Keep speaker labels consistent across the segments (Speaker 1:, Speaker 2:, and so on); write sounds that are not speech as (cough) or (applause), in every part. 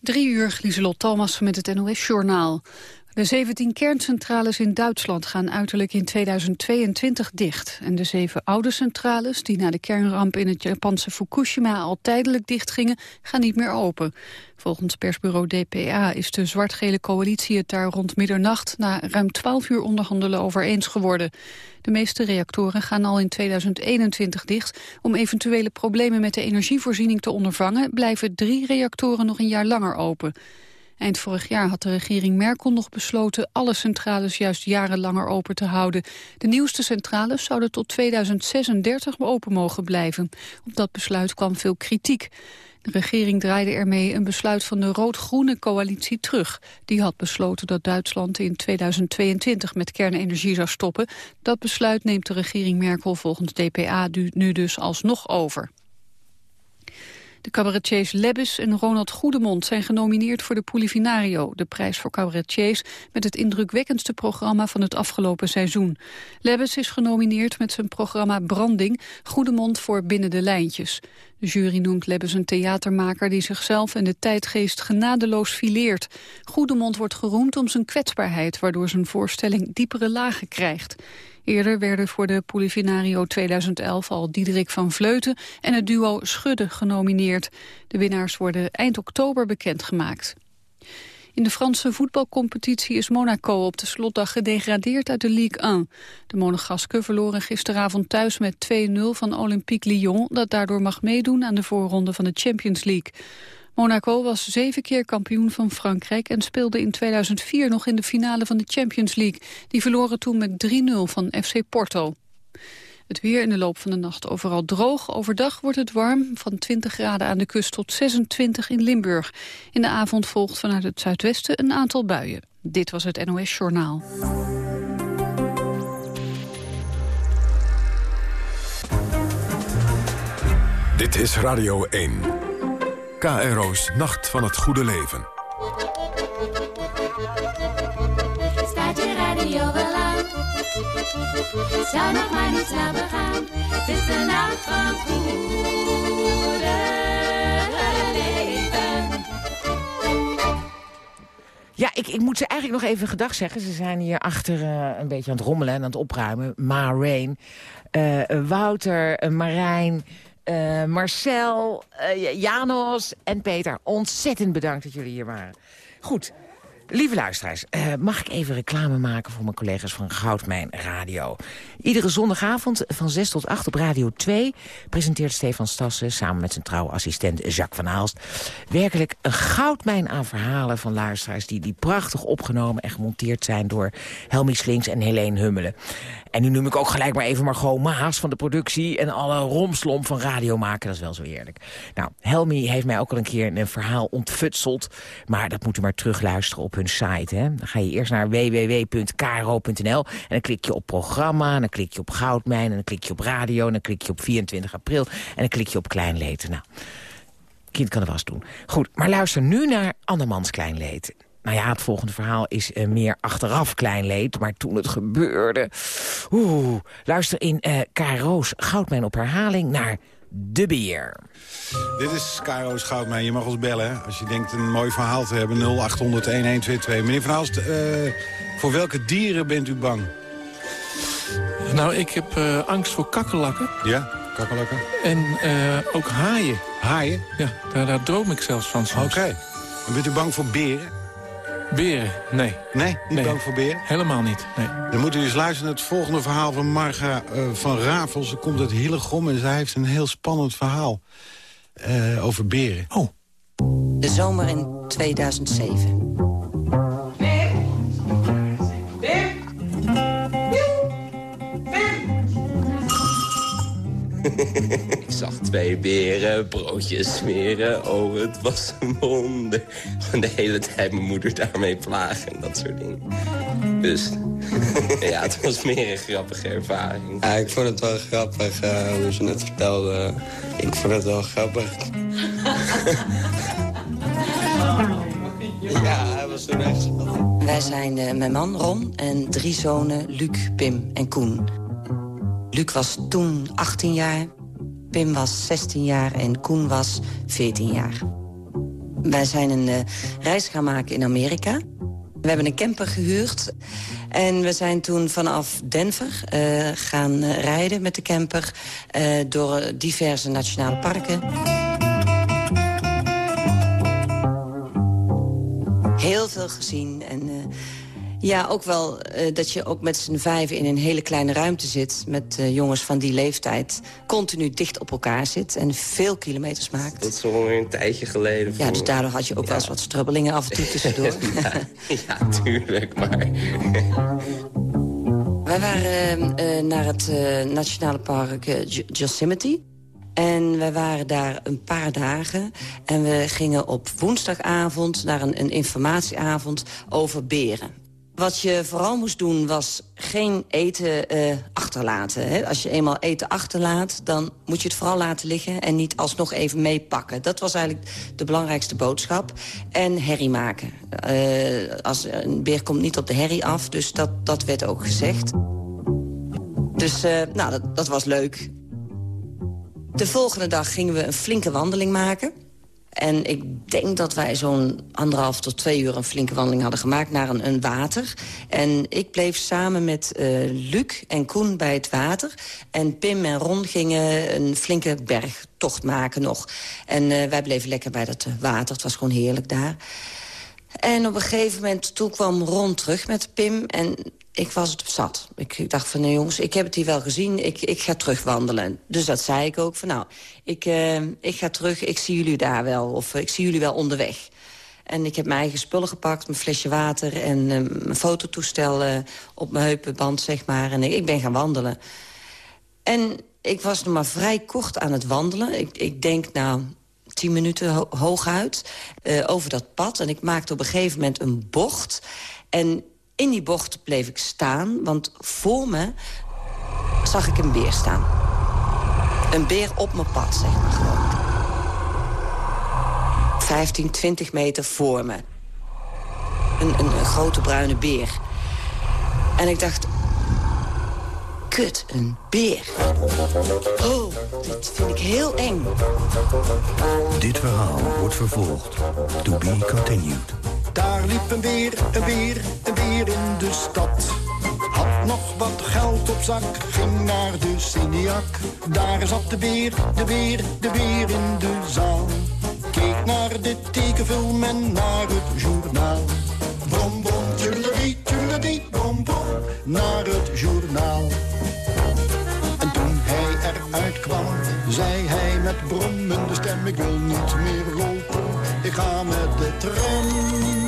Speaker 1: Drie uur, Lieselot Thomas met het NOS-journaal. De 17 kerncentrales in Duitsland gaan uiterlijk in 2022 dicht. En de zeven oude centrales, die na de kernramp in het Japanse Fukushima al tijdelijk dichtgingen, gaan niet meer open. Volgens persbureau DPA is de zwart-gele coalitie het daar rond middernacht na ruim 12 uur onderhandelen over eens geworden. De meeste reactoren gaan al in 2021 dicht. Om eventuele problemen met de energievoorziening te ondervangen, blijven drie reactoren nog een jaar langer open. Eind vorig jaar had de regering Merkel nog besloten alle centrales juist jarenlanger open te houden. De nieuwste centrales zouden tot 2036 open mogen blijven. Op dat besluit kwam veel kritiek. De regering draaide ermee een besluit van de rood-groene coalitie terug. Die had besloten dat Duitsland in 2022 met kernenergie zou stoppen. Dat besluit neemt de regering Merkel volgens DPA nu dus alsnog over. De cabaretiers Lebbes en Ronald Goedemond zijn genomineerd voor de Polifinario, de prijs voor cabaretiers met het indrukwekkendste programma van het afgelopen seizoen. Lebbes is genomineerd met zijn programma Branding, Goedemond voor Binnen de Lijntjes. De jury noemt Lebbes een theatermaker die zichzelf en de tijdgeest genadeloos fileert. Goedemond wordt geroemd om zijn kwetsbaarheid, waardoor zijn voorstelling diepere lagen krijgt. Eerder werden voor de Polifinario 2011 al Diederik van Vleuten en het duo Schudde genomineerd. De winnaars worden eind oktober bekendgemaakt. In de Franse voetbalcompetitie is Monaco op de slotdag gedegradeerd uit de Ligue 1. De Monegasken verloren gisteravond thuis met 2-0 van Olympique Lyon... dat daardoor mag meedoen aan de voorronde van de Champions League. Monaco was zeven keer kampioen van Frankrijk en speelde in 2004 nog in de finale van de Champions League. Die verloren toen met 3-0 van FC Porto. Het weer in de loop van de nacht overal droog. Overdag wordt het warm, van 20 graden aan de kust tot 26 in Limburg. In de avond volgt vanuit het zuidwesten een aantal buien. Dit was het NOS Journaal.
Speaker 2: Dit is Radio 1. KRO's Nacht van het Goede Leven.
Speaker 3: Staat je radio? Zou nog maar niet begaan. Het is de nacht van goede leven.
Speaker 4: Ja, ik, ik moet ze eigenlijk nog even gedag zeggen. Ze zijn hier achter uh, een beetje aan het rommelen en aan het opruimen. Ma Rain, uh, Wouter, uh, Marijn, uh, Marcel, uh, Janos en Peter. Ontzettend bedankt dat jullie hier waren. Goed, Lieve luisteraars, uh, mag ik even reclame maken voor mijn collega's van Goudmijn Radio. Iedere zondagavond van 6 tot 8 op Radio 2 presenteert Stefan Stassen samen met zijn trouwe assistent Jacques van Aalst werkelijk een goudmijn aan verhalen van luisteraars die, die prachtig opgenomen en gemonteerd zijn door Helmi Slinks en Helene Hummelen. En nu noem ik ook gelijk maar even Margot Maas van de productie en alle romslom van radio maken. Dat is wel zo eerlijk. Nou, Helmi heeft mij ook al een keer een verhaal ontfutseld, maar dat moet u maar terugluisteren op hun site. Hè. Dan ga je eerst naar www.kro.nl en dan klik je op programma... dan klik je op Goudmijn en dan klik je op radio... en dan klik je op 24 april en dan klik je op Kleinleed. Nou, kind kan er was doen. Goed, maar luister nu naar Andermans Kleinleed. Nou ja, het volgende verhaal is uh, meer achteraf kleinleed. Maar toen het gebeurde... Oeh, luister in uh, Karo's Goudmijn op herhaling naar De Beer.
Speaker 5: Dit is Karo's Goudmijn. Je mag ons bellen als je denkt een mooi verhaal te hebben. 0800-1122. Meneer Van Haalst, uh, voor welke dieren bent u bang?
Speaker 6: Nou, ik heb angst voor kakkerlakken.
Speaker 5: Ja, kakkerlakken.
Speaker 6: En ook haaien.
Speaker 5: Haaien?
Speaker 6: Ja, daar, daar droom ik zelfs van soms.
Speaker 5: Oké. Okay. En bent u bang voor beren?
Speaker 6: Beren, nee.
Speaker 5: Nee, niet bang voor beren?
Speaker 6: Helemaal niet, nee.
Speaker 5: Dan moet u eens luisteren naar het volgende verhaal van Marga uh, van Ravel. Ze komt uit Hillegom en zij heeft een heel spannend verhaal uh, over beren.
Speaker 6: Oh.
Speaker 7: De zomer in 2007.
Speaker 8: Ik zag twee beren, broodjes smeren. Oh, het was een wonder. De hele tijd mijn moeder daarmee plagen en dat soort dingen. Dus (laughs) ja, het was meer een grappige ervaring.
Speaker 9: Ja, ik vond het wel grappig uh, hoe ze het vertelde. Ik vond het wel grappig. (laughs) ja, hij was toen echt
Speaker 7: Wij zijn uh, mijn man Ron en drie zonen Luc, Pim en Koen. Luc was toen 18 jaar, Pim was 16 jaar en Koen was 14 jaar. Wij zijn een uh, reis gaan maken in Amerika. We hebben een camper gehuurd. En we zijn toen vanaf Denver uh, gaan rijden met de camper... Door diverse nationale parken. Heel veel gezien en... Ja, ook wel uh, dat je ook met z'n vijven in een hele kleine ruimte zit... met uh, jongens van die leeftijd, continu dicht op elkaar zit... en veel kilometers maakt.
Speaker 8: Dat is alweer een tijdje geleden.
Speaker 7: Ja, dus daardoor had je ook ja. wel eens wat strubbelingen af en toe tussendoor. (laughs)
Speaker 8: ja, ja, tuurlijk, maar... (laughs)
Speaker 7: Wij waren uh, naar het nationale park Yosemite... En wij waren daar een paar dagen. En we gingen op woensdagavond naar een, een informatieavond over beren. Wat je vooral moest doen was geen eten uh, achterlaten. Hè? Als je eenmaal eten achterlaat, dan moet je het vooral laten liggen... en niet alsnog even meepakken. Dat was eigenlijk de belangrijkste boodschap. En herrie maken. Uh, als, een beer komt niet op de herrie af, dus dat, dat werd ook gezegd. Dus uh, nou, dat was leuk. De volgende dag gingen we een flinke wandeling maken... En ik denk dat wij zo'n anderhalf tot twee uur een flinke wandeling hadden gemaakt naar een, een water. En ik bleef samen met uh, Luc en Koen bij het water. En Pim en Ron gingen een flinke bergtocht maken nog. En uh, wij bleven lekker bij dat water. Het was gewoon heerlijk daar. En op een gegeven moment, toen kwam Ron terug met Pim... en ik was het zat. Ik, dacht van, nee jongens, ik heb het hier wel gezien. Ik, ik ga terug wandelen. Dus dat zei ik ook van, nou, ik, uh, ik ga terug. Ik zie jullie daar wel. Of ik zie jullie wel onderweg. En ik heb mijn eigen spullen gepakt. Mijn flesje water en uh, mijn fototoestel op mijn heupenband, zeg maar. En ik, ik ben gaan wandelen. En ik was nog maar vrij kort aan het wandelen. Ik, ik denk, nou, tien minuten ho hooguit, over dat pad. En ik maakte op een gegeven moment een bocht. En in die bocht bleef ik staan, want voor me zag ik een beer staan. Een beer op mijn pad, zeg maar gewoon. 15, 20 meter voor me. Een, een, een grote bruine beer. En ik dacht, kut, een beer. Oh, dit vind ik heel eng.
Speaker 10: Dit verhaal wordt vervolgd. To be continued.
Speaker 11: Daar liep een beer, een beer, een beer in de stad. Had nog wat geld op zak, ging naar de Siniak. Daar zat de beer, de beer, de beer in de zaal. Keek naar de tekenfilm en naar het journaal. Bom, bom, tjurladie, tjurladie, bom, bom, naar het journaal. En toen hij eruit kwam, zei hij met brommende stem... ik wil niet meer lopen, ik ga met de tram.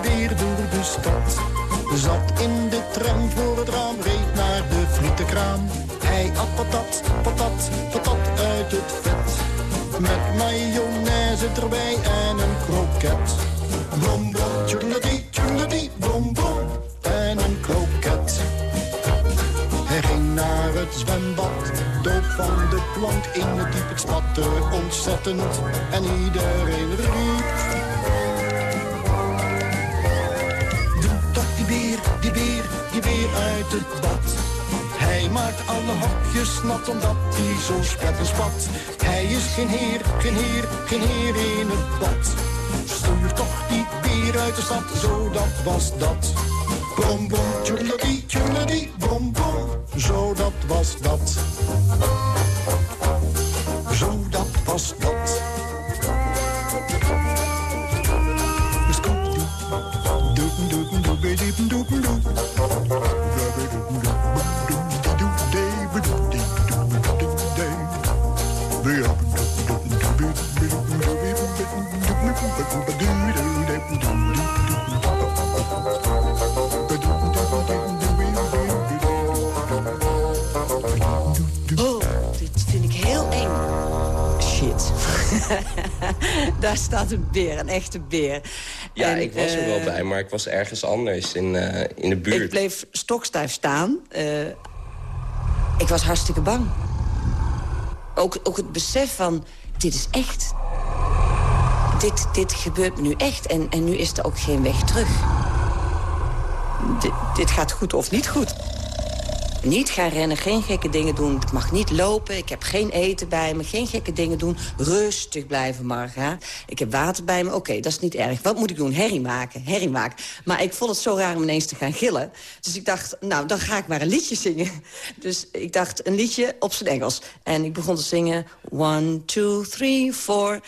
Speaker 11: Beer, de beer door de stad. Zat in de tram voor het raam, reed naar de frietenkraam. Hij at patat, patat, patat uit het vet. Met mayonaise erbij en een kroket. Bom, bom, tjurladie, tjurladie, bom, bom. En een kroket. Hij ging naar het zwembad, doop van de plank in het diep. Het spatte ontzettend en iedereen riep... die beer, die beer uit het bad. Hij maakt alle hokjes nat omdat hij zo spet en spat. Hij is geen heer, geen heer, geen heer in het bad. Stuur toch die beer uit de stad, zo dat was dat. Bom, bom, tjurladie, tjurladie, bom, bom, zo dat was dat. Zo dat was dat. (laughs)
Speaker 7: Daar staat een beer, een echte beer.
Speaker 8: Ja, en, ik was er wel bij, maar ik was ergens anders in, uh, in de buurt.
Speaker 7: Ik bleef stokstijf staan. Uh, ik was hartstikke bang. Ook, ook het besef van, dit is echt. Dit, dit gebeurt nu echt en, en nu is er ook geen weg terug. D dit gaat goed of niet goed. Niet gaan rennen, geen gekke dingen doen. Ik mag niet lopen, ik heb geen eten bij me, geen gekke dingen doen. Rustig blijven, Marga. Ik heb water bij me, oké, dat is niet erg. Wat moet ik doen? Herrie maken, herrie maken. Maar ik vond het zo raar om ineens te gaan gillen. Dus ik dacht, nou, dan ga ik maar een liedje zingen. (laughs) Dus ik dacht, een liedje op zijn Engels. En ik begon te zingen, one, two, three, four...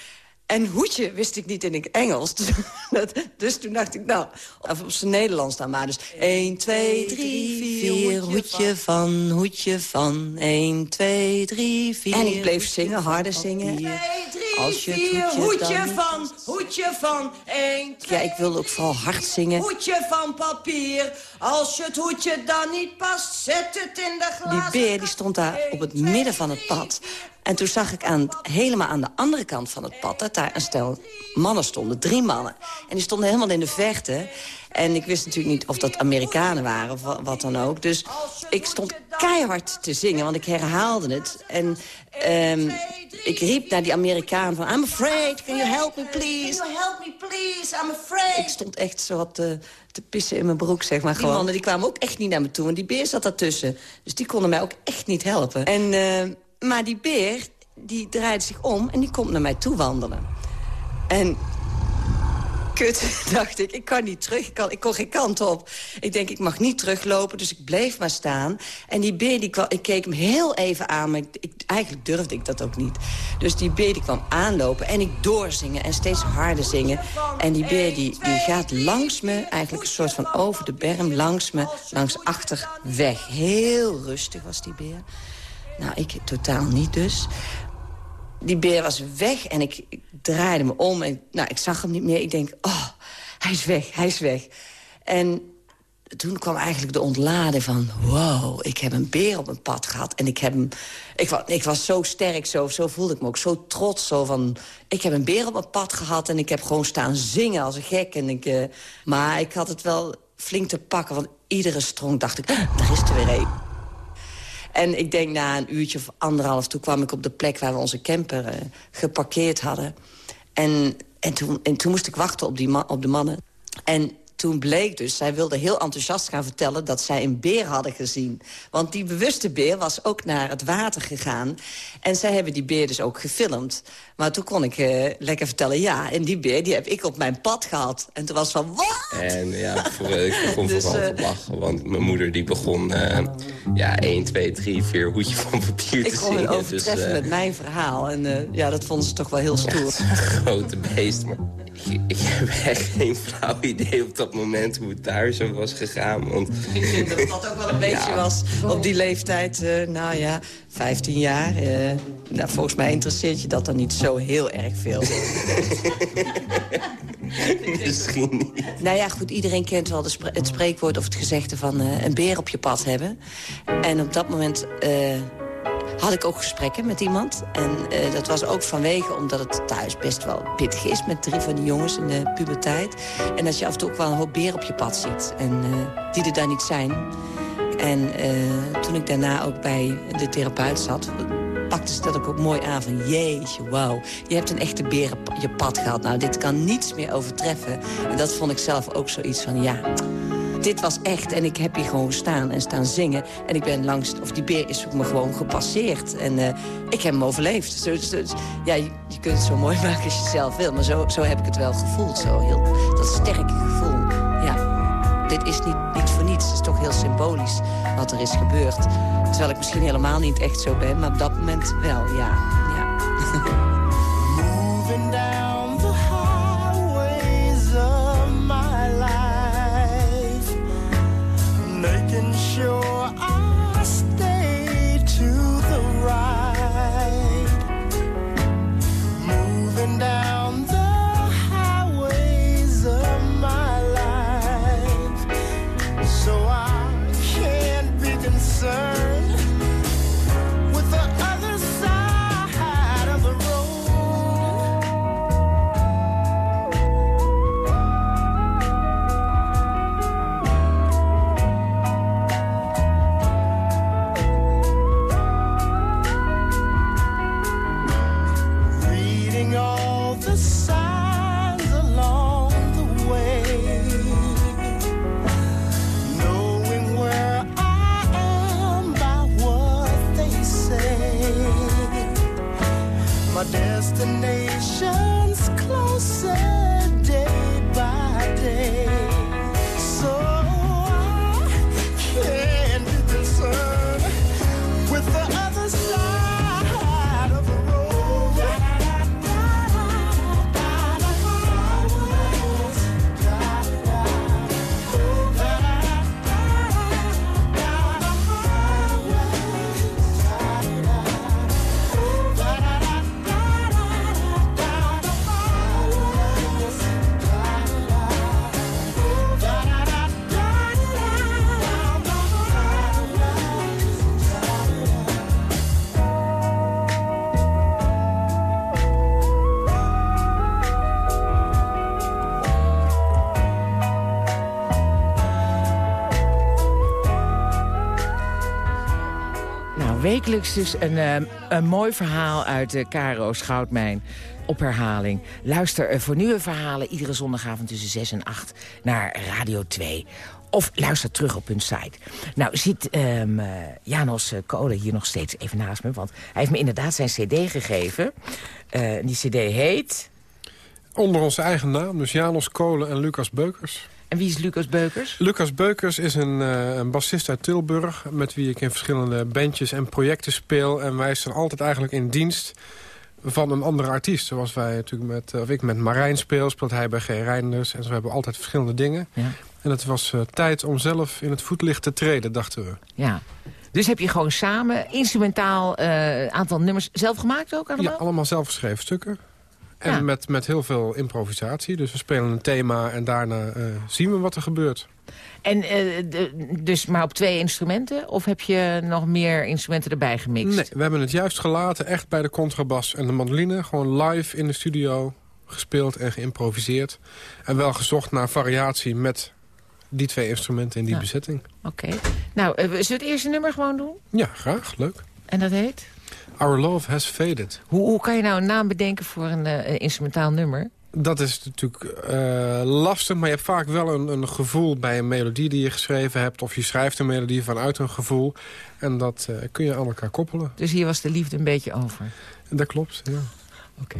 Speaker 7: En hoedje wist ik niet in het Engels. Dus, (laughs) dat, dus toen dacht ik, nou, of op zijn Nederlands dan maar. Dus 1, 2, 3, 4, hoedje van, hoedje van. 1, 2, 3, 4. En ik bleef zingen, harder zingen. 2, 3, Als je het hoedje,
Speaker 12: hoedje
Speaker 7: dan...
Speaker 12: van, hoedje van. 1, 2,
Speaker 7: Ja, ik wilde ook vooral hard zingen.
Speaker 12: Hoedje van papier. Als je het hoedje dan niet past, zet het in de
Speaker 7: Die
Speaker 12: glazen
Speaker 7: beer die stond daar op het midden van het pad. En toen zag ik aan, helemaal aan de andere kant van het pad... dat daar een stel mannen stonden, drie mannen. En die stonden helemaal in de verte. En ik wist natuurlijk niet of dat Amerikanen waren of wa- wat dan ook. Dus ik stond keihard te zingen, want ik herhaalde het. En ehm, ik riep naar die Amerikaan van... I'm afraid, can you help me please?
Speaker 12: Can you help me please? I'm afraid.
Speaker 7: Ik stond echt zo wat te, te pissen in mijn broek, zeg maar. Die mannen die kwamen ook echt niet naar me toe, want die beer zat daartussen. Dus die konden mij ook echt niet helpen. En, eh, maar die beer, die draaide zich om en die komt naar mij toe wandelen. En kut, (laughs) dacht ik, ik kan niet terug, ik, kan, ik kon geen kant op. Ik denk, ik mag niet teruglopen, dus ik bleef maar staan. En die beer, die kwam, ik keek hem heel even aan, maar ik, eigenlijk durfde ik dat ook niet. Dus die beer die kwam aanlopen en ik doorzingen en steeds harder zingen. En die beer die, die gaat langs me, eigenlijk een soort van over de berm, langs me, langs achter weg. Heel rustig was die beer. Nou, ik totaal niet dus. Die beer was weg en ik, draaide me om en nou, ik zag hem niet meer. Ik denk, oh, hij is weg, hij is weg. En toen kwam eigenlijk de ontlading van... wow, ik heb een beer op mijn pad gehad. En ik, heb hem, ik, was, ik was zo sterk, zo, zo voelde ik me ook. Zo trots, zo van... ik heb een beer op mijn pad gehad... en ik heb gewoon staan zingen als een gek. En ik, eh, maar ik had het wel flink te pakken, want iedere strong dacht ik... "Ah, daar is er weer een. En ik denk na een uurtje of anderhalf... toen kwam ik op de plek waar we onze camper eh, geparkeerd hadden. En, en, toen, en toen moest ik wachten op, die ma- op de mannen. En toen bleek dus, zij wilde heel enthousiast gaan vertellen... dat zij een beer hadden gezien. Want die bewuste beer was ook naar het water gegaan. En zij hebben die beer dus ook gefilmd. Maar toen kon ik eh, lekker vertellen... ja, en die beer die heb ik op mijn pad gehad. En toen was van, wat?
Speaker 8: En ja, voor, ik begon
Speaker 7: Dus,
Speaker 8: vooral
Speaker 7: eh,
Speaker 8: te lachen. Want mijn moeder die begon eh, ja, 1, 2, 3, 4 hoedje van papier
Speaker 7: Ik
Speaker 8: te
Speaker 7: kon
Speaker 8: zingen.
Speaker 7: het overtreffen
Speaker 8: dus,
Speaker 7: met mijn verhaal. En ja, dat vonden ze toch wel heel stoer. (laughs)
Speaker 8: grote beest. Maar ik, ik heb echt geen flauw idee op dat moment hoe het daar zo was gegaan. Want
Speaker 7: Ik vind dat dat ook wel een (laughs) beetje
Speaker 8: Ja.
Speaker 7: was op die leeftijd. eh, nou ja, 15 jaar. eh, nou, volgens mij interesseert je dat dan niet zo heel erg veel. (laughs)
Speaker 8: misschien niet.
Speaker 7: nou ja, goed, iedereen kent wel de spre- het spreekwoord of het gezegde van eh, een beer op je pad hebben. En op dat moment eh, had ik ook gesprekken met iemand. En eh, dat was ook vanwege omdat het thuis best wel pittig is... met drie van die jongens in de puberteit. En dat je af en toe ook wel een hoop beren op je pad ziet. En eh, die er daar niet zijn. En eh, toen ik daarna ook bij de therapeut zat... pakte ze dat ook, ook mooi aan van... jeetje, wauw, je hebt een echte beer op je pad gehad. Nou, dit kan niets meer overtreffen. En dat vond ik zelf ook zoiets van, ja... Dit was echt en ik heb hier gewoon staan en staan zingen. En ik ben langs, of die beer is me gewoon gepasseerd. En eh, ik heb hem overleefd. Zo- ja, je, kunt het zo mooi (laughs) maken als je zelf wil. Maar zo, zo heb ik het wel gevoeld. Zo heel, dat sterke gevoel. Ja, dit is niet, niet voor niets. Het is toch heel symbolisch wat er is gebeurd. Terwijl ik misschien helemaal niet echt zo ben. Maar op dat moment wel, ja. ja. (laughs)
Speaker 11: my
Speaker 13: destination's closer day by day.
Speaker 4: Wekelijks dus een, eh, een mooi verhaal uit de Caro Schoutmijn op herhaling. Luister eh, voor nieuwe verhalen iedere zondagavond tussen 6 en 8 naar Radio 2. Of luister terug op hun site. Nou zit ehm, eh, Janos eh, Kolen hier nog steeds even naast me. Want hij heeft me inderdaad zijn cd gegeven. Eh, die cd heet...
Speaker 14: Onder onze eigen naam, dus Janos Kolen en Lucas Beukers.
Speaker 4: En wie is Lucas Beukers?
Speaker 14: Lucas Beukers is een, eh, een bassist uit Tilburg... met wie ik in verschillende bandjes en projecten speel. En wij staan altijd eigenlijk in dienst van een andere artiest. Zoals wij natuurlijk met, of ik met Marijn speel, speelt hij bij G. Reinders. En zo hebben we altijd verschillende dingen.
Speaker 4: Ja.
Speaker 14: En het was eh, tijd om zelf in het voetlicht te treden, dachten we.
Speaker 4: Ja. Dus heb je gewoon samen instrumentaal eh aantal nummers zelf gemaakt ook allemaal?
Speaker 14: Ja, allemaal zelfgeschreven stukken. En
Speaker 4: Ja.
Speaker 14: met, met heel veel improvisatie. Dus we spelen een thema en daarna eh, zien we wat er gebeurt.
Speaker 4: En eh, de- dus maar op twee instrumenten? Of heb je nog meer instrumenten erbij gemixt?
Speaker 14: Nee, we hebben het juist gelaten, echt bij de contrabas en de mandoline. Gewoon live in de studio gespeeld en geïmproviseerd. En wel gezocht naar variatie met die twee instrumenten in die bezetting.
Speaker 4: Oké. Nou, eh, zullen we het eerste nummer gewoon doen?
Speaker 14: Ja, graag. Leuk.
Speaker 4: En dat heet?
Speaker 14: Our Love Has Faded.
Speaker 4: Hoe, hoe kan je nou een naam bedenken voor een eh, instrumentaal nummer?
Speaker 14: Dat is natuurlijk eh, lastig, maar je hebt vaak wel een, een gevoel bij een melodie die je geschreven hebt. Of je schrijft een melodie vanuit een gevoel. En dat eh, kun je aan elkaar koppelen.
Speaker 4: Dus hier was de liefde een beetje over.
Speaker 14: Dat klopt, ja.
Speaker 4: Oké.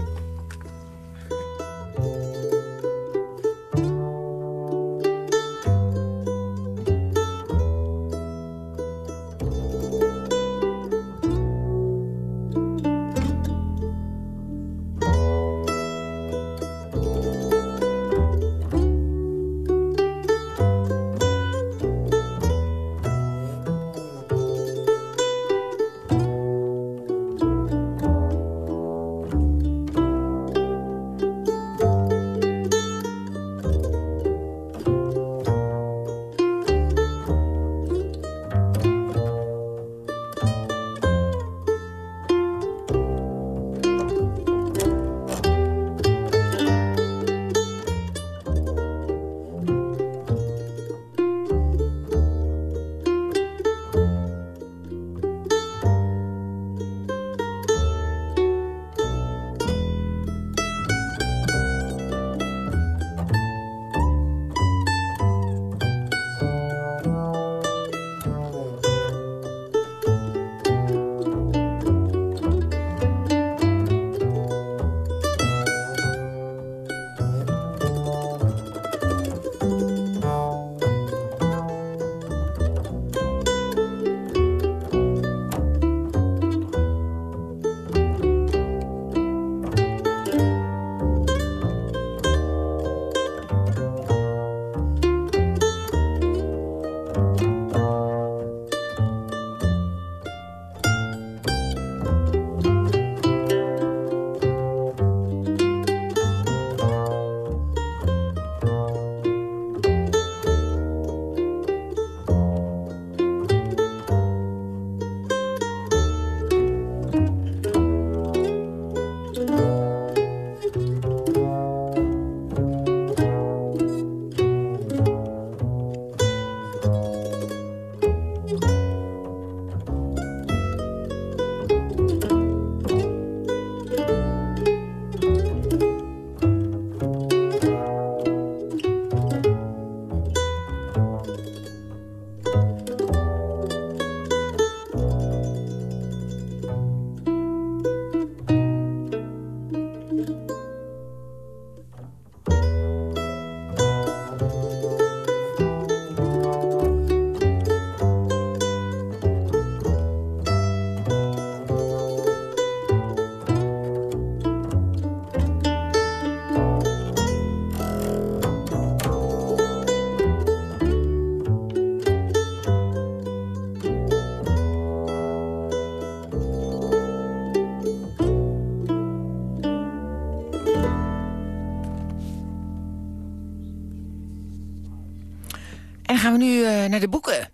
Speaker 4: Gaan we nu uh, naar de boeken.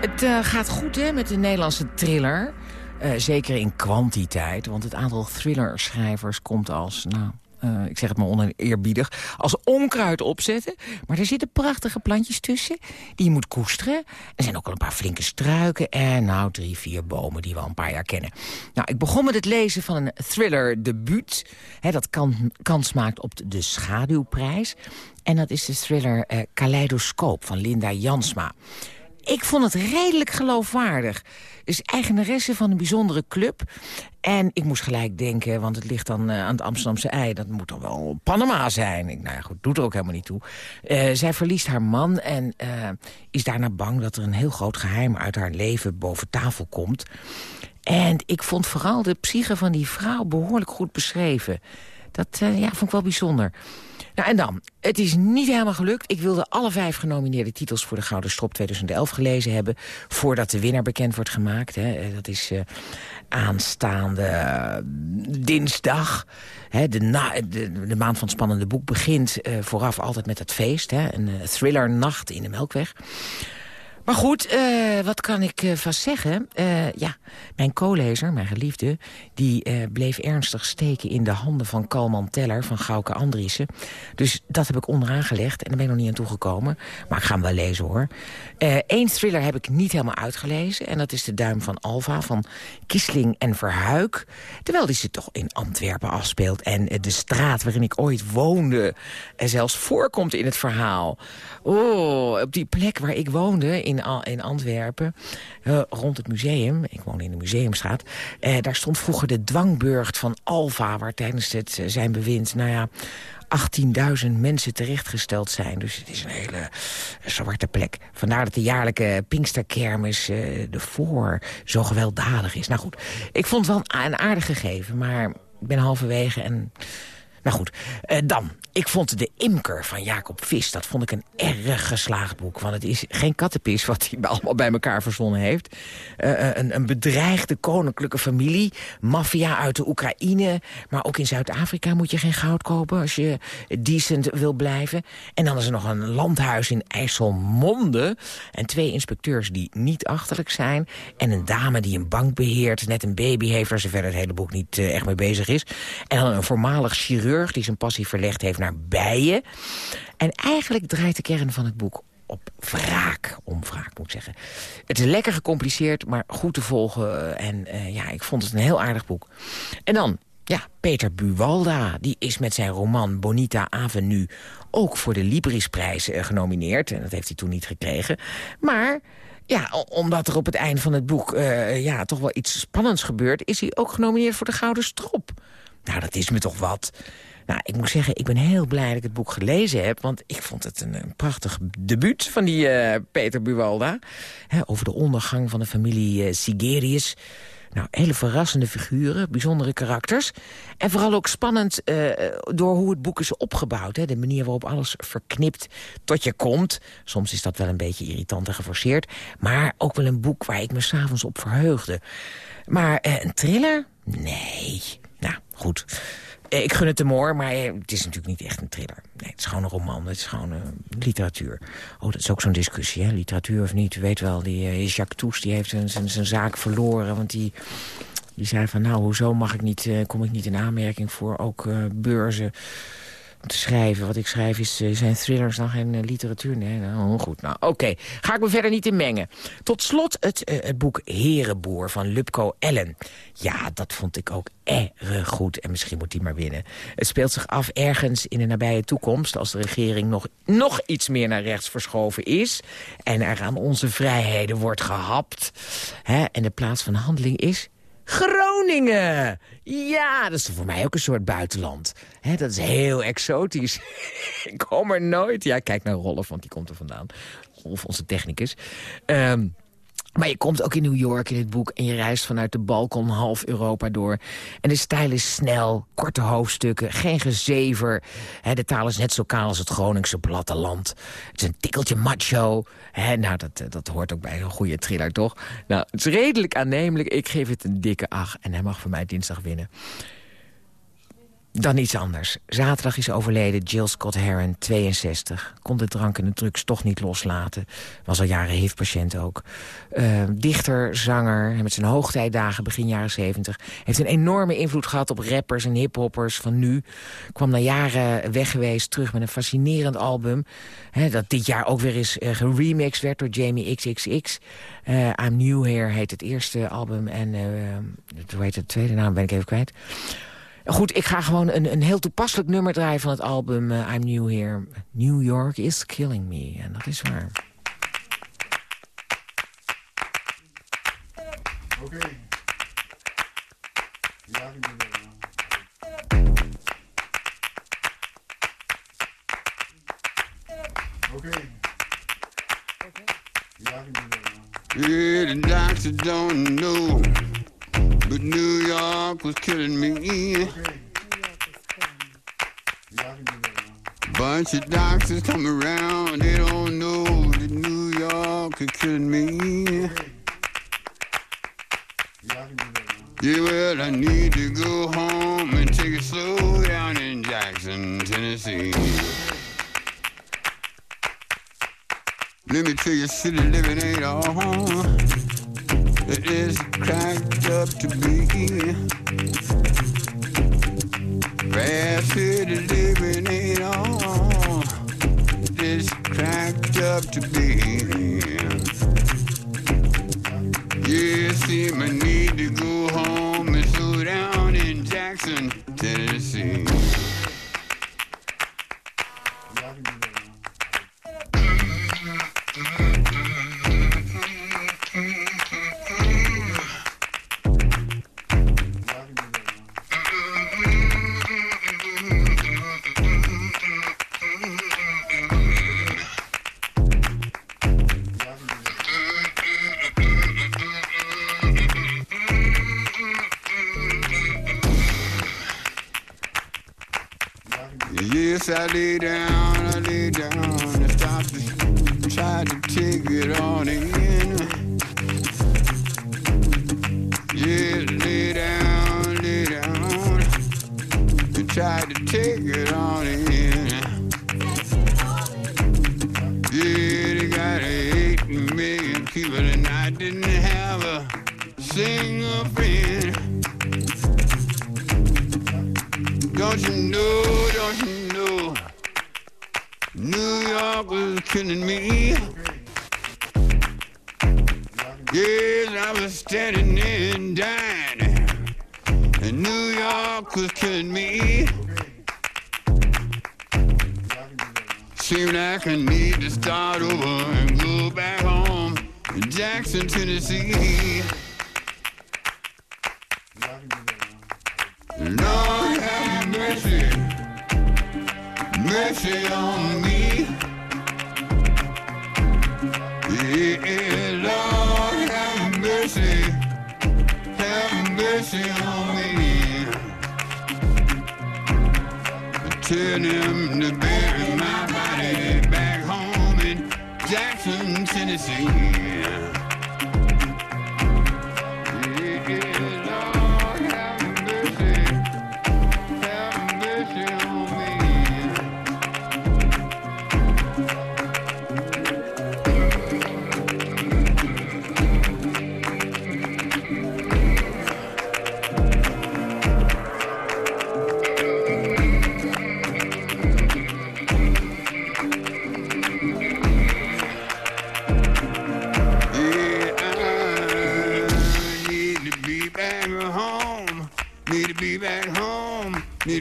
Speaker 4: Het uh, gaat goed hè, met de Nederlandse thriller. Uh, zeker in kwantiteit, want het aantal thrillerschrijvers komt als... Nou, uh, ik zeg het maar oneerbiedig, als onkruid opzetten. Maar er zitten prachtige plantjes tussen die je moet koesteren. Er zijn ook al een paar flinke struiken en nou drie, vier bomen die we al een paar jaar kennen. Nou, ik begon met het lezen van een thriller debuut. Dat kan, kans maakt op de Schaduwprijs. En dat is de thriller uh, Kaleidoscoop van Linda Jansma. Ik vond het redelijk geloofwaardig. Is eigenaresse van een bijzondere club. En ik moest gelijk denken, want het ligt dan uh, aan het Amsterdamse ei. Dat moet dan wel Panama zijn. Ik, nou ja, goed, doet er ook helemaal niet toe. Uh, zij verliest haar man en uh, is daarna bang dat er een heel groot geheim uit haar leven boven tafel komt. En ik vond vooral de psyche van die vrouw behoorlijk goed beschreven. Dat ja, vond ik wel bijzonder. Nou, en dan. Het is niet helemaal gelukt. Ik wilde alle vijf genomineerde titels voor de Gouden Strop 2011 gelezen hebben... voordat de winnaar bekend wordt gemaakt. Hè. Dat is uh, aanstaande dinsdag. Hè, de, de, de, maand van het spannende boek begint vooraf altijd met het feest. Hè, een thrillernacht in de Melkweg. Maar goed, uh, wat kan ik uh, vast zeggen? Uh, ja, mijn co-lezer, mijn geliefde... die bleef ernstig steken in de handen van Kalman Teller... van Gauke Andriessen. Dus dat heb ik onderaan gelegd en daar ben ik nog niet aan toegekomen. Maar ik ga hem wel lezen, hoor. Eén thriller heb ik niet helemaal uitgelezen... en dat is De Duim van Alva van Kisling en Verhuik. Terwijl die zich toch in Antwerpen afspeelt... en de straat waarin ik ooit woonde... zelfs voorkomt in het verhaal. Oh, op die plek waar ik woonde... in in, Antwerpen, uh, rond het museum. Ik woon in de museumstraat. Uh, daar stond vroeger de dwangburgt van Alva... waar tijdens het, uh, zijn bewind, nou ja... 18.000 mensen terechtgesteld zijn. Dus het is een hele zwarte plek. Vandaar dat de jaarlijke Pinksterkermis uh, voor zo gewelddadig is. Nou goed, ik vond het wel een aardig gegeven, maar ik ben halverwege en... Nou goed, uh, dan. Ik vond De Imker van Jacob Vis, dat vond ik een erg geslaagd boek. Want het is geen kattenpis wat hij (laughs) allemaal bij elkaar verzonnen heeft. Uh, een, een bedreigde koninklijke familie, maffia uit de Oekraïne. Maar ook in Zuid-Afrika moet je geen goud kopen als je decent wil blijven. En dan is er nog een landhuis in IJsselmonde. En twee inspecteurs die niet achterlijk zijn. En een dame die een bank beheert, net een baby heeft... waar ze verder het hele boek niet echt mee bezig is. En dan een voormalig chirurg die zijn passie verlegd heeft naar bijen. En eigenlijk draait de kern van het boek op wraak, om wraak moet ik zeggen. Het is lekker gecompliceerd, maar goed te volgen. En uh, ja, ik vond het een heel aardig boek. En dan, ja, Peter Buwalda, die is met zijn roman Bonita Avenue... ook voor de Librisprijs uh, genomineerd. En dat heeft hij toen niet gekregen. Maar... Ja, omdat er op het einde van het boek uh, ja, toch wel iets spannends gebeurt... is hij ook genomineerd voor de Gouden Strop. Nou, dat is me toch wat. Nou, ik moet zeggen, ik ben heel blij dat ik het boek gelezen heb... want ik vond het een, prachtig debuut van die uh, Peter Buwalda. Over de ondergang van de familie uh, Sigerius. Nou, hele verrassende figuren, bijzondere karakters. En vooral ook spannend uh, door hoe het boek is opgebouwd. Hè? De manier waarop alles verknipt tot je komt. Soms is dat wel een beetje irritant en geforceerd. Maar ook wel een boek waar ik me s'avonds op verheugde. Maar een thriller? Nee. Nou, goed. Eh, ik gun het hem hoor, maar eh, het is natuurlijk niet echt een thriller. Nee, het is gewoon een roman, het is gewoon uh, literatuur. Oh, dat is ook zo'n discussie, hè? literatuur of niet. U weet wel, die uh, Jacques Toes die heeft zijn, zaak verloren... want die, die zei van, nou, hoezo mag ik niet, uh, kom ik niet in aanmerking voor ook beurzen te schrijven. Wat ik schrijf is, uh, zijn thrillers dan geen uh, literatuur? Nee, nou, goed. Nou, oké. Ga ik me verder niet in mengen. Tot slot het, uh, het boek Herenboer van Lupco Ellen. Ja, dat vond ik ook erg goed. En misschien moet die maar winnen. Het speelt zich af ergens in de nabije toekomst... als de regering nog, nog iets meer naar rechts verschoven is... en er aan onze vrijheden wordt gehapt. Hè, en de plaats van handeling is Groningen! Ja, dat is voor mij ook een soort buitenland. Dat is heel exotisch. (laughs) ik kom er nooit. Ja, kijk naar Rolf, want die komt er vandaan. Rolf, onze technicus. Um, maar je komt ook in New York in het boek... en je reist vanuit de balkon half Europa door. En de stijl is snel, korte hoofdstukken, geen gezever. de taal is net zo kaal als het Groningse platteland. Het is een tikkeltje macho. nou, dat, dat hoort ook bij een goede thriller, toch? Nou, het is redelijk aannemelijk. Ik geef het een dikke acht en hij mag voor mij dinsdag winnen. Dan iets anders. Zaterdag is overleden Jill Scott Heron, 62. Kon de drank en de drugs toch niet loslaten. Was al jaren HIV-patiënt ook. Uh, dichter, zanger, met zijn hoogtijdagen begin jaren 70. Heeft een enorme invloed gehad op rappers en hiphoppers van nu. Kwam na jaren weg geweest terug met een fascinerend album. Hè, dat dit jaar ook weer eens uh, geremixed werd door Jamie XXX. Uh, I'm New Here heet het eerste album. En uh, hoe heet het tweede naam, ben ik even kwijt. Goed, ik ga gewoon een, een heel toepasselijk nummer draaien van het album uh, I'm New Here. New York is killing me. En dat is waar.
Speaker 15: Oké. Okay. Ja, Oké. Okay. Ja, ik ben
Speaker 16: Yeah, the doctor don't know. But New York was killing me. Bunch of doctors come around, they don't know that New York is killing me. Yeah, well, I need to go home and take it slow down in Jackson, Tennessee. Let me tell you, city living ain't all it is cracked up to be. Fast city living ain't all it is cracked up to be. Yeah, see, I need to go single friend. Don't you know, don't you know, New York was killing me. Yes, I was standing and dying, and New York was killing me. Seemed like I need to start over and go back home to Jackson, Tennessee. Mercy on me. Yeah, Lord have mercy, have mercy on me. Tell him to bury my body back home in Jackson, Tennessee.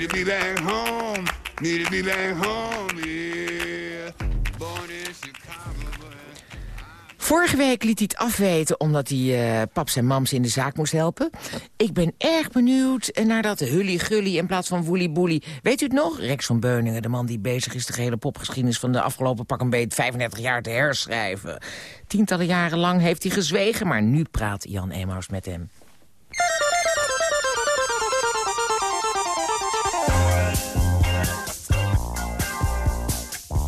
Speaker 16: To be back home. Need to be back home. Yeah. Born in.
Speaker 4: Vorige week liet hij het afweten omdat hij uh, paps en mams in de zaak moest helpen. Ik ben erg benieuwd naar dat hully-gully in plaats van woelie-boelie. Weet u het nog? Rex van Beuningen, de man die bezig is de gehele popgeschiedenis... van de afgelopen pak een beet 35 jaar te herschrijven. Tientallen jaren lang heeft hij gezwegen, maar nu praat Jan Emaus met hem.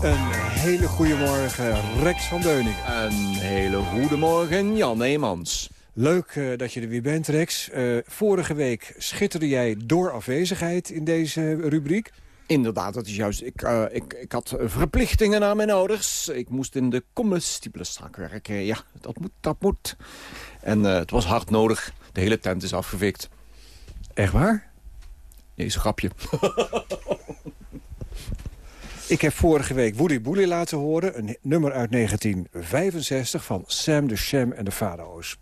Speaker 17: Een hele goede morgen, Rex van Deuningen.
Speaker 18: Een hele goede morgen, Jan Eemans.
Speaker 15: Leuk eh, dat je er weer bent, Rex. Eh, vorige week schitterde jij door afwezigheid in deze rubriek.
Speaker 17: Inderdaad, dat is juist. Ik, eh, ik, ik had verplichtingen naar mijn ouders. Ik moest in de comestibeleszaak werken. Ja, dat moet, dat moet. En het was hard nodig. De hele tent is afgevikt.
Speaker 15: Echt waar?
Speaker 17: Nee, is een grapje. (laughs)
Speaker 15: Ik heb vorige week Woody Boelie laten horen. Een nummer uit 1965 van Sam de Sham en de Farao's.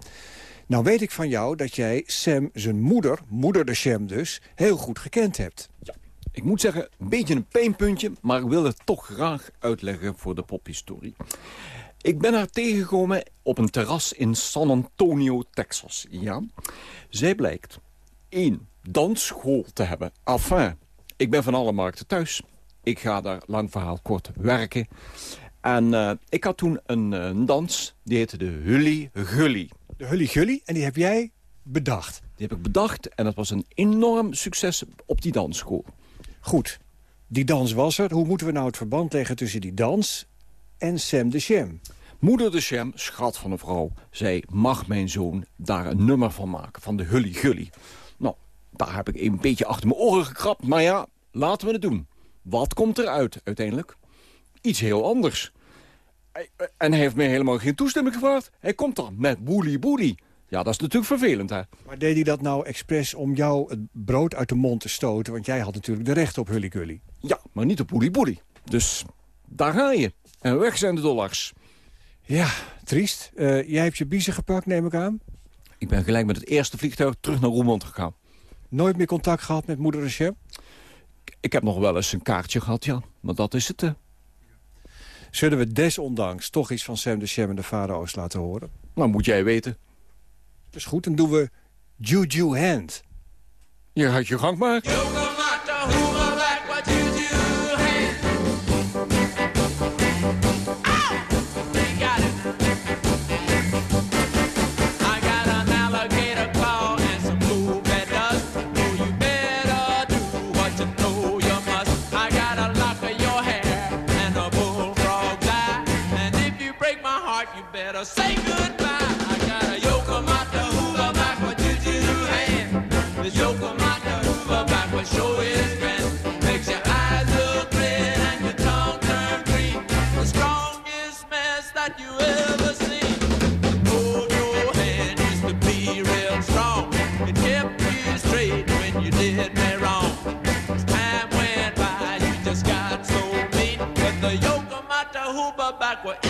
Speaker 15: Nou weet ik van jou dat jij Sam zijn moeder, moeder de Sham dus, heel goed gekend hebt.
Speaker 17: Ja. Ik moet zeggen, een beetje een pijnpuntje... maar ik wil het toch graag uitleggen voor de pophistorie. Ik ben haar tegengekomen op een terras in San Antonio, Texas. Ja. Zij blijkt één dansschool te hebben. Enfin, ik ben van alle markten thuis. Ik ga daar, lang verhaal kort, werken. En eh, ik had toen een, eh, een dans, die heette de Hully Gully.
Speaker 15: De Hully Gully, en die heb jij bedacht?
Speaker 17: Die heb ik bedacht en dat was een enorm succes op die dansschool.
Speaker 15: Goed, die dans was er. Hoe moeten we nou het verband leggen tussen die dans en Sam de Sham?
Speaker 17: Moeder de Sham, schat van een vrouw, zei... mag mijn zoon daar een nummer van maken, van de Hully Gully. Nou, daar heb ik een beetje achter mijn oren gekrapt. Maar ja, laten we het doen. Wat komt eruit uiteindelijk? Iets heel anders. En hij heeft mij helemaal geen toestemming gevraagd. Hij komt dan met boelie boelie. Ja, dat is natuurlijk vervelend, hè?
Speaker 15: Maar deed hij dat nou expres om jou het brood uit de mond te stoten? Want jij had natuurlijk de recht op Hully Gully.
Speaker 17: Ja, maar niet op boelie boelie. Dus daar ga je. En weg zijn de dollars.
Speaker 15: Ja, triest. Uh, jij hebt je biezen gepakt, neem ik aan?
Speaker 17: Ik ben gelijk met het eerste vliegtuig terug naar Roermond gegaan.
Speaker 15: Nooit meer contact gehad met moeder de Chef?
Speaker 17: Ik heb nog wel eens een kaartje gehad, ja. Maar dat is het. Uh.
Speaker 15: Zullen we desondanks toch iets van Sam de Shem en de Farao's laten horen?
Speaker 17: Nou, moet jij weten.
Speaker 15: Dat is goed, dan doen we Juju Hand.
Speaker 17: Je gaat je gang maar.
Speaker 18: Say goodbye. I got a Yokomata Hoover back with juju hand. This Yokomata Hoover back with show is grand. Makes your eyes look red and your tongue turn green. The strongest mess that you ever seen. Hold your hand used to be real strong. It kept you straight when you did me wrong. As time went by, you just got so mean. But the Yokomata Hoover back is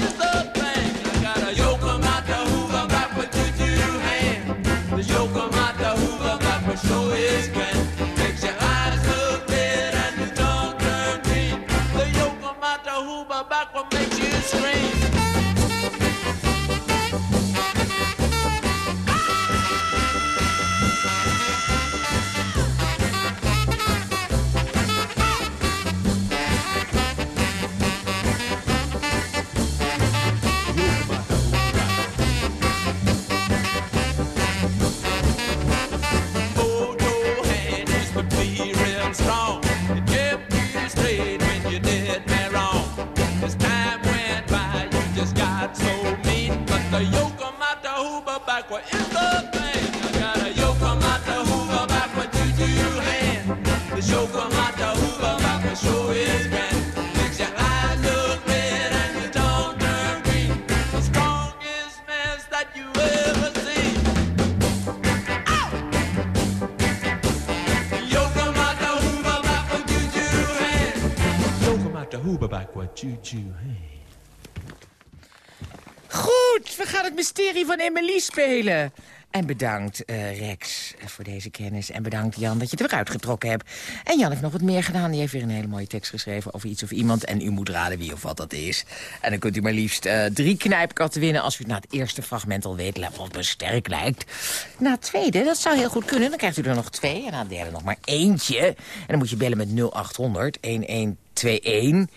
Speaker 4: mysterie van Emily spelen. En bedankt, eh, Rex, voor deze kennis. En bedankt, Jan, dat je het er weer uitgetrokken hebt. En Jan heeft nog wat meer gedaan. Die heeft weer een hele mooie tekst geschreven over iets of iemand. En u moet raden wie of wat dat is. En dan kunt u maar liefst eh, drie knijpkatten winnen... als u het na het eerste fragment al weet wat me sterk lijkt. Na het tweede, dat zou heel goed kunnen. Dan krijgt u er nog twee. En na het derde nog maar eentje. En dan moet je bellen met 0800 1121...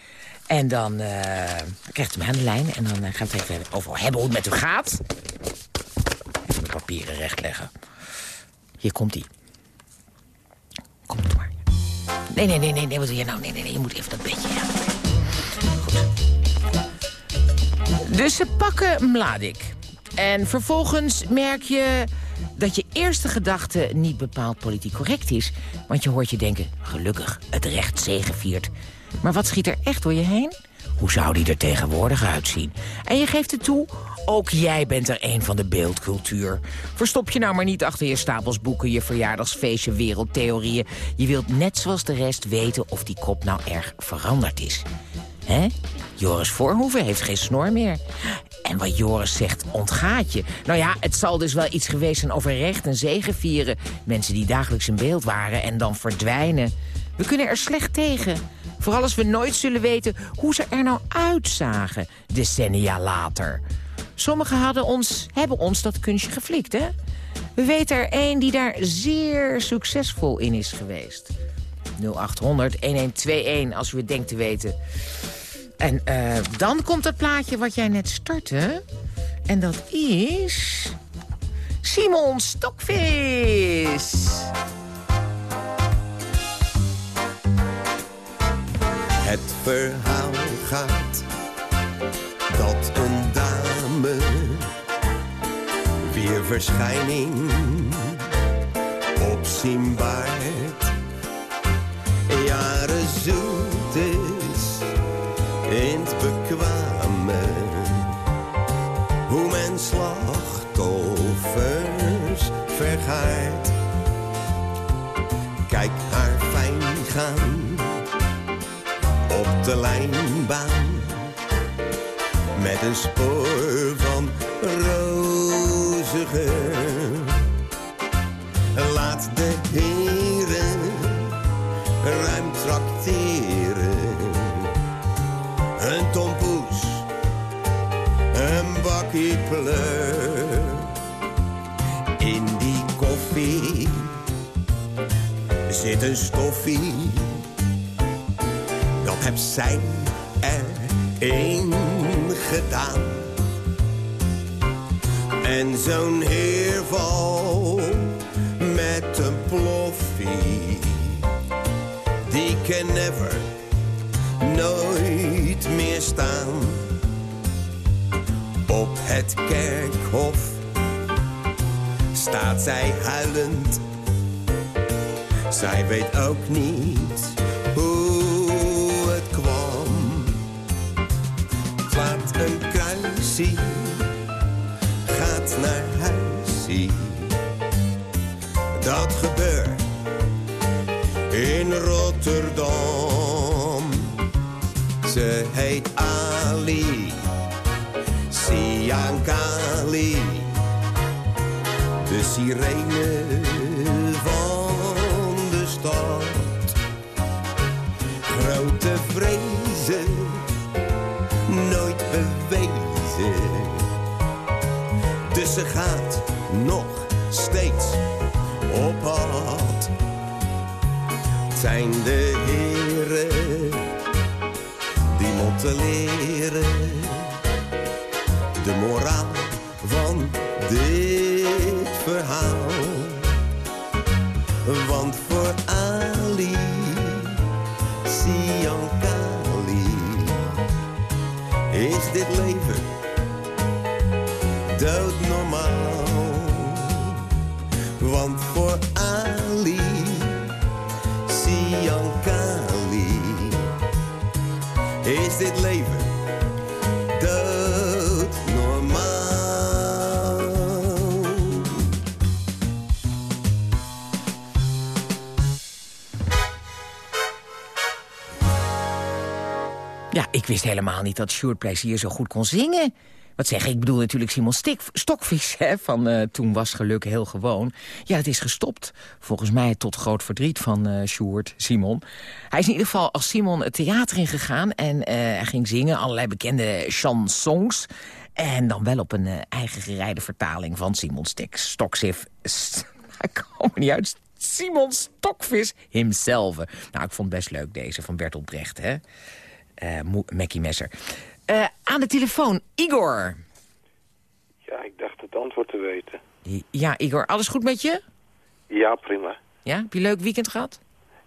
Speaker 4: En dan eh, krijgt u hem aan de lijn. En dan eh, gaan we het even over hebben hoe het met u gaat. Even de papieren rechtleggen. Hier komt hij. Komt maar. Nee, nee, nee, nee, nee, wat doe je nou? Nee, nee, nee, je moet even dat bedje. Goed. Dus ze pakken Mladik. En vervolgens merk je dat je eerste gedachte niet bepaald politiek correct is. Want je hoort je denken, gelukkig, het recht zegeviert. Maar wat schiet er echt door je heen? Hoe zou die er tegenwoordig uitzien? En je geeft het toe, ook jij bent er een van de beeldcultuur. Verstop je nou maar niet achter je stapels boeken, je verjaardagsfeestje, wereldtheorieën. Je wilt net zoals de rest weten of die kop nou erg veranderd is. Hè? Joris Voorhoeven heeft geen snor meer. En wat Joris zegt, ontgaat je. Nou ja, het zal dus wel iets geweest zijn over recht en zegevieren. Mensen die dagelijks in beeld waren en dan verdwijnen. We kunnen er slecht tegen. Vooral als we nooit zullen weten hoe ze er nou uitzagen, decennia later. Sommigen hadden ons, hebben ons dat kunstje geflikt, hè? We weten er één die daar zeer succesvol in is geweest. 0800-1121 als u het denkt te weten. En eh, dan komt het plaatje wat jij net startte. En dat is... Simon Stokvis.
Speaker 19: Het verhaal gaat dat een dame weer verschijning opzienbaard jaren zoet is in het bekwame hoe men slachtoffers vergaart. Kijk haar fijn gaan op de lijnbaan met een spoor van rozige. Laat de heren ruim trakteren. Een tompoes, een pleur. In die koffie zit een stoffie heb zij erin gedaan. En zo'n heerval met een ploffie, die kan never, nooit meer staan. Op het kerkhof staat zij huilend. Zij weet ook niet gaat naar huisie. Dat gebeurt in Rotterdam. Ze heet Ali, Siankali. De sirene van de stad. Grote vrezen, gaat nog steeds op pad. Zijn de heren die moeten leren.
Speaker 4: Wist helemaal niet dat Sjoerd Plezier zo goed kon zingen. Wat zeg ik? Ik bedoel natuurlijk Simon Stik, Stokvis, (laughs) hè, van eh, Toen was geluk heel gewoon. Ja, het is gestopt. Volgens mij tot groot verdriet van eh Sjoerd, Simon. Hij is in ieder geval als Simon het theater ingegaan... en eh, hij ging zingen, allerlei bekende chansons... En dan wel op een eh, eigen gereide vertaling van Simon Stik, Stoksif... (laughs) Kom er niet uit. Simon Stokvis himself. Nou, ik vond het best leuk deze van Bertolt Brecht, hè. Eh Mackie Messer. Eh, aan de telefoon, Igor.
Speaker 20: Ja, ik dacht het antwoord te weten.
Speaker 4: Ja, Igor, alles goed met je?
Speaker 20: Ja, prima.
Speaker 4: Ja, heb je een leuk weekend gehad?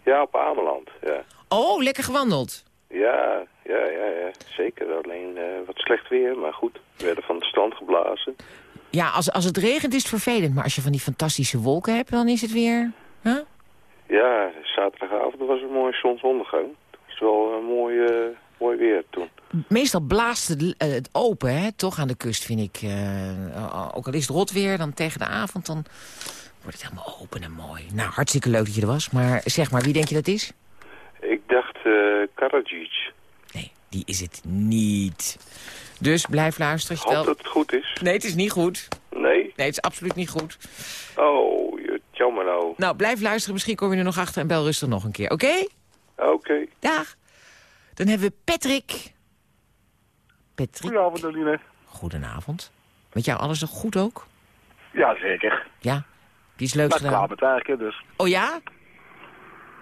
Speaker 20: Ja, op Ameland, ja.
Speaker 4: Oh, lekker gewandeld.
Speaker 20: Ja, ja, ja, ja. zeker. Alleen eh, wat slecht weer, maar goed. We werden van het strand geblazen.
Speaker 4: Ja, als, als het regent is het vervelend. Maar als je van die fantastische wolken hebt, dan is het weer... Huh?
Speaker 20: Ja, zaterdagavond was een mooie zonsondergang. Het was wel een mooi, eh, mooi weer toen.
Speaker 4: Meestal blaast het, eh, het open, hè, toch aan de kust, vind ik. Eh, ook al is het rot weer, dan tegen de avond, dan wordt het helemaal open en mooi. Nou, hartstikke leuk dat je er was. Maar zeg maar, wie denk je dat is?
Speaker 20: Ik dacht eh Karadzic.
Speaker 4: Die is het niet. Dus blijf luisteren.
Speaker 20: Hoop
Speaker 4: Stel...
Speaker 20: dat het goed is.
Speaker 4: Nee, het is niet goed.
Speaker 20: Nee?
Speaker 4: Nee, het is absoluut niet goed.
Speaker 20: Oh, je- jammer nou.
Speaker 4: Nou, blijf luisteren. Misschien kom je er nog achter en bel rustig nog een keer. Oké?
Speaker 20: Oké.
Speaker 4: Dag. Dan hebben we Patrick. Patrick.
Speaker 21: Goedenavond, Aline.
Speaker 4: Goedenavond. Met jou alles nog goed ook?
Speaker 21: Ja, zeker.
Speaker 4: Ja? Die is leuk gedaan.
Speaker 21: klaar met werken, dus.
Speaker 4: Oh ja?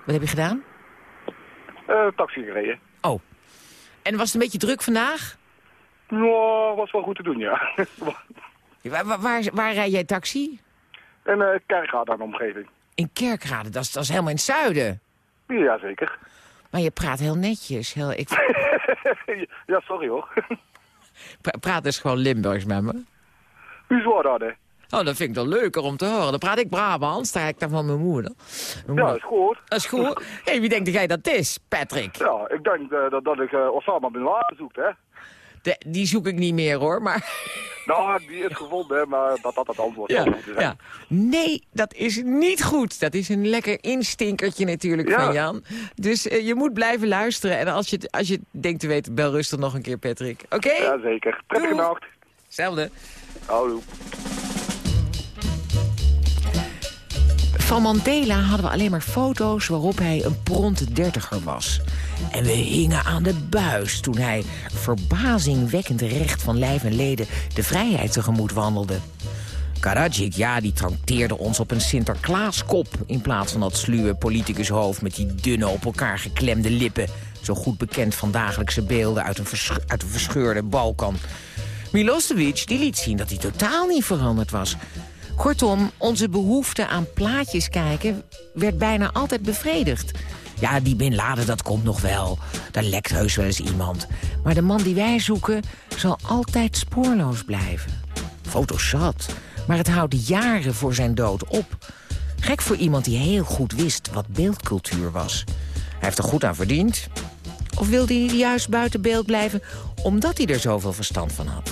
Speaker 4: Wat heb je gedaan?
Speaker 21: Eh, taxi gereden.
Speaker 4: Oh. En was het een beetje druk vandaag?
Speaker 21: Nou, was wel goed te doen, ja. (laughs)
Speaker 4: Waar, waar, waar, waar rijd jij taxi?
Speaker 21: en eh Kerkrade aan de omgeving.
Speaker 4: In Kerkrade, dat is, dat is helemaal in het zuiden.
Speaker 21: Ja, zeker.
Speaker 4: Maar je praat heel netjes. Heel, ik (laughs)
Speaker 21: ja, sorry hoor. (laughs)
Speaker 4: pra- praat dus gewoon Limburgs met me.
Speaker 21: Wie is waar dat, hè?
Speaker 4: Oh, dat vind ik dan leuker om te horen. Dan praat ik Brabants, daar ik dan van mijn moeder. Mijn
Speaker 21: Ja,
Speaker 4: moeder.
Speaker 21: is goed.
Speaker 4: Dat is goed. (laughs) Hé, wie denkt dat jij dat is, Patrick?
Speaker 21: Ja, ik denk eh, dat, dat ik eh, Osama Bin Laden zoekt, hè.
Speaker 4: De- die zoek ik niet meer, hoor, maar... (laughs)
Speaker 21: Nou, die is gevonden, hè, maar dat dat het antwoord
Speaker 4: Ja,
Speaker 21: zou
Speaker 4: ja. Nee, dat is niet goed. Dat is een lekker instinkertje natuurlijk
Speaker 21: Ja.
Speaker 4: van Jan. Dus eh, je moet blijven luisteren. En als je, als je denkt te weten, bel rustig nog een keer, Patrick. Oké?
Speaker 21: Ja, zeker. Prettige nacht.
Speaker 4: Hetzelfde.
Speaker 21: Houdoe.
Speaker 4: Van Mandela hadden we alleen maar foto's waarop hij een pronte dertiger was. En we hingen aan de buis toen hij verbazingwekkend recht van lijf en leden de vrijheid tegemoet wandelde. Karadzic, ja, die trakteerde ons op een Sinterklaaskop... in plaats van dat sluwe politicushoofd met die dunne op elkaar geklemde lippen... zo goed bekend van dagelijkse beelden uit een, uit een verscheurde Balkan. Milosevic die liet zien dat hij totaal niet veranderd was. Kortom, onze behoefte aan plaatjes kijken werd bijna altijd bevredigd. Ja, die Bin Laden, dat komt nog wel. Daar lekt heus wel eens iemand. Maar de man die wij zoeken zal altijd spoorloos blijven. Zat, maar het houdt jaren voor zijn dood op. Gek voor iemand die heel goed wist wat beeldcultuur was. Hij heeft er goed aan verdiend. Of wilde hij juist buiten beeld blijven omdat hij er zoveel verstand van had?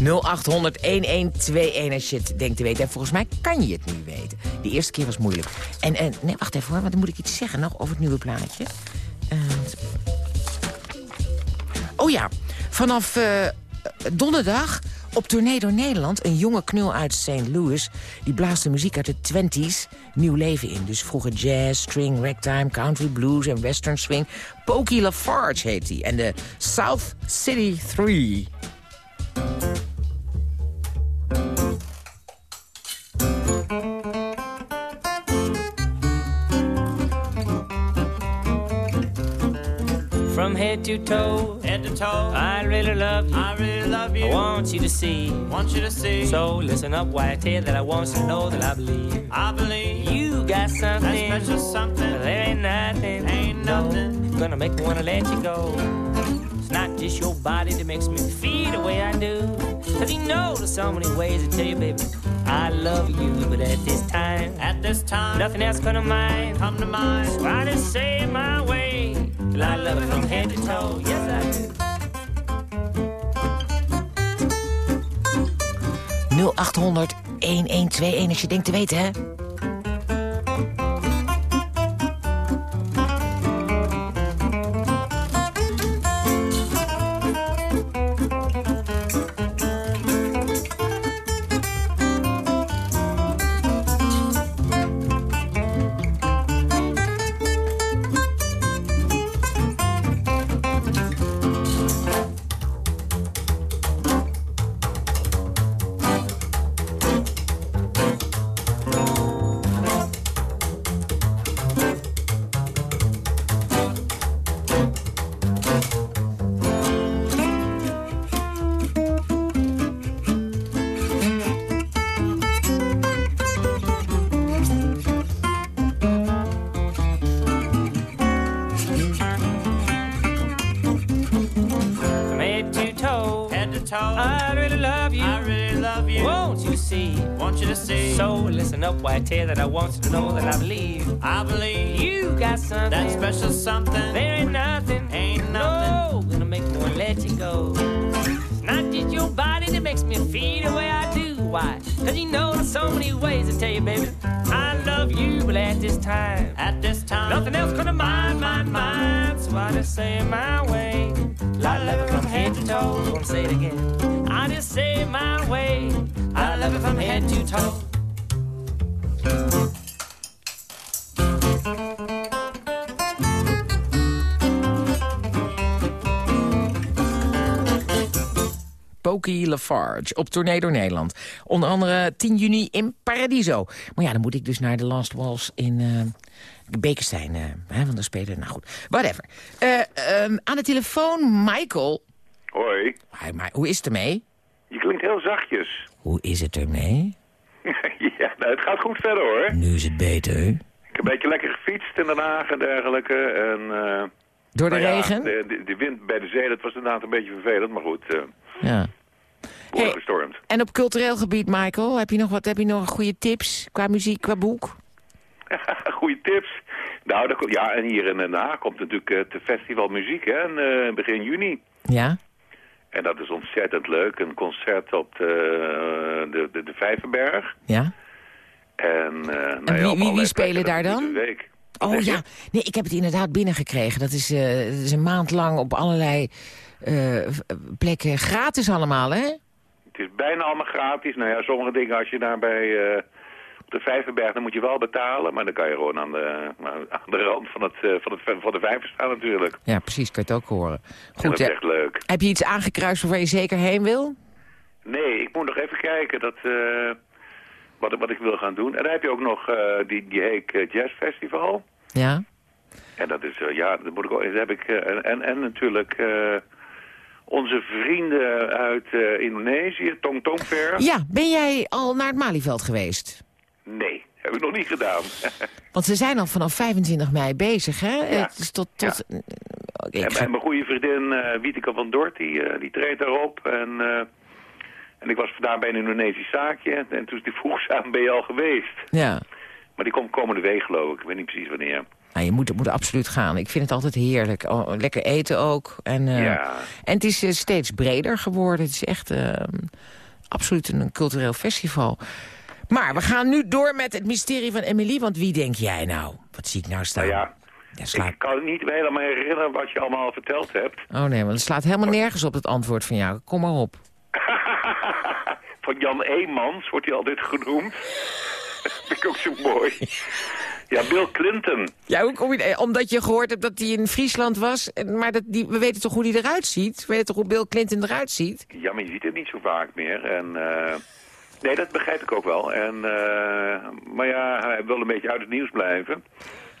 Speaker 4: Nou, 0800-1121 als je het denkt te weten. En volgens mij kan je het nu weten. De eerste keer was moeilijk. En, en nee, wacht even hoor, want dan moet ik iets zeggen nog over het nieuwe plaatje. Eh, oh ja, vanaf eh, donderdag op tournee door Nederland... een jonge knul uit St. Louis. Die blaast de muziek uit de 20s nieuw leven in. Dus vroeger jazz, string, ragtime, country blues en western swing. Pokey Lafarge heet hij. En de South City 3.
Speaker 22: To toe, head to toe, I really love you. I really love you. I want you to see, want you to see. So listen up, while I tell you that I want you to know that I believe. I believe you got something, that special something. There ain't nothing, ain't nothing gonna make me wanna let you go. It's not just your body that makes me feel the way I do. Cause you know there's so many ways to tell you, baby, I love you. But at this time, at this time, nothing else gonna mind, come to mind. So I just say my way, I love it from head to toe. Yes, I do.
Speaker 4: 0800 1121 als je denkt te weten, hè?
Speaker 22: So listen up, white tear, that I want you to know that I believe. I believe you got something. That special something. There ain't nothing. Ain't nothing. No, gonna make me wanna let you go. It's not just your body that makes me feel the way I do. Why? Cause you know there's so many ways to tell you, baby. I love you, but at this time, at this time, nothing else gonna mind, mind, mind. So I just say it my way. I love it from head to toe. Gonna say it again. I just say it my way. I love it from head to toe.
Speaker 4: Pokey Lafarge op tournee door Nederland. Onder andere 10 juni in Paradiso. Maar ja, dan moet ik dus naar de Last Walls in uh, Bekenstein. eh, hè, want daar spelen, nou goed, whatever. Eh, ehm, aan de telefoon, Michael.
Speaker 23: Hoi.
Speaker 4: Hi, maar hoe is het ermee?
Speaker 23: Je klinkt heel zachtjes.
Speaker 4: Hoe is het ermee? (laughs)
Speaker 23: ja, nou, het gaat goed verder hoor.
Speaker 4: Nu is het beter.
Speaker 23: Ik heb een beetje lekker gefietst in Den Haag en dergelijke. En,
Speaker 4: Door de
Speaker 23: nou ja,
Speaker 4: regen?
Speaker 23: de, de, de wind bij de zee, dat was inderdaad een beetje vervelend, maar goed.
Speaker 4: Ja.
Speaker 23: Gestormd.
Speaker 4: En op cultureel gebied, Michael, heb je nog wat? Heb je nog goede tips qua muziek, qua boek? (laughs)
Speaker 23: Goeie tips. Nou, dat, ja, en hier in Den Haag komt natuurlijk eh, het festival muziek, hè, en, eh, begin juni.
Speaker 4: Ja?
Speaker 23: En dat is ontzettend leuk. Een concert op de, de, de, de Vijverberg.
Speaker 4: Ja?
Speaker 23: En, eh, nou ja,
Speaker 4: wie- wie- spelen daar dan?
Speaker 23: week.
Speaker 4: Oh ja, nee, ik heb het inderdaad binnengekregen. Dat is, eh, dat is een maand lang op allerlei eh, plekken gratis allemaal, hè?
Speaker 23: Het is bijna allemaal gratis. Nou ja, sommige dingen als je daar bij eh, op de Vijverberg, dan moet je wel betalen. Maar dan kan je gewoon aan de, aan de rand van, het, eh, van, het, van de vijver staan natuurlijk.
Speaker 4: Ja, precies, kan je het ook horen.
Speaker 23: en
Speaker 4: Goed,
Speaker 23: dat is echt leuk.
Speaker 4: heb je iets aangekruist waar je zeker heen wil?
Speaker 23: Nee, ik moet nog even kijken dat, eh, wat, wat ik wil gaan doen. En dan heb je ook nog die, die Heek Jazz Festival.
Speaker 4: Ja?
Speaker 23: En dat is, ja, dat moet ik ook, dat heb ik, en, en, en natuurlijk eh, onze vrienden uit eh, Indonesië, Tong Tong.
Speaker 4: Ja, ben jij al naar het Malieveld geweest?
Speaker 23: Nee, heb ik nog niet gedaan. (laughs)
Speaker 4: Want ze zijn al vanaf 25 mei bezig, hè? Het is tot... tot eh, ik
Speaker 23: en,
Speaker 4: ga-
Speaker 23: en mijn goede vriendin eh Wieteke van Dort, die, eh, die treedt daarop. En, eh, en ik was vandaag bij een Indonesisch zaakje. En toen die vroeg ze aan, ben je al geweest?
Speaker 4: Ja.
Speaker 23: Maar die komt komende week, geloof ik. Ik weet niet precies wanneer.
Speaker 4: Nou, je moet, moet absoluut gaan. Ik vind het altijd heerlijk. Oh, lekker eten ook. En, eh,
Speaker 23: Ja.
Speaker 4: en het is eh, steeds breder geworden. Het is echt eh, absoluut een cultureel festival. Maar we gaan nu door met het mysterie van Emily. Want wie denk jij nou? Wat zie ik nou staan?
Speaker 23: Nou ja,
Speaker 4: Ja, slaat-
Speaker 23: ik kan niet helemaal herinneren wat je allemaal verteld hebt.
Speaker 4: Oh nee, want het slaat helemaal nergens op het antwoord van jou. Kom maar op. (laughs)
Speaker 23: Van Jan Eemans wordt hij altijd genoemd. (laughs) dat vind ik ook zo mooi. (laughs) Ja, Bill Clinton.
Speaker 4: Ja, je, eh, omdat je gehoord hebt dat hij in Friesland was. Maar dat die, we weten toch hoe hij eruit ziet? We weten toch hoe Bill Clinton eruit ziet?
Speaker 23: Ja, maar je ziet het niet zo vaak meer. En, eh, nee, dat begrijp ik ook wel. En, eh, maar ja, hij wil een beetje uit het nieuws blijven.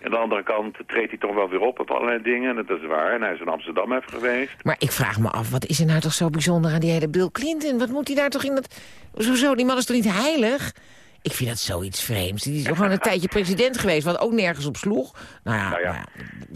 Speaker 23: Aan de andere kant treedt hij toch wel weer op op allerlei dingen. En dat is waar. En hij is in Amsterdam even geweest.
Speaker 4: Maar ik vraag me af, wat is er nou toch zo bijzonder aan die hele Bill Clinton? Wat moet hij daar toch in dat... Sowieso, die man is toch niet heilig? Ik vind dat zoiets vreemds. Die is gewoon een tijdje president geweest, wat ook nergens op sloeg. Nou ja,
Speaker 23: Nou ja,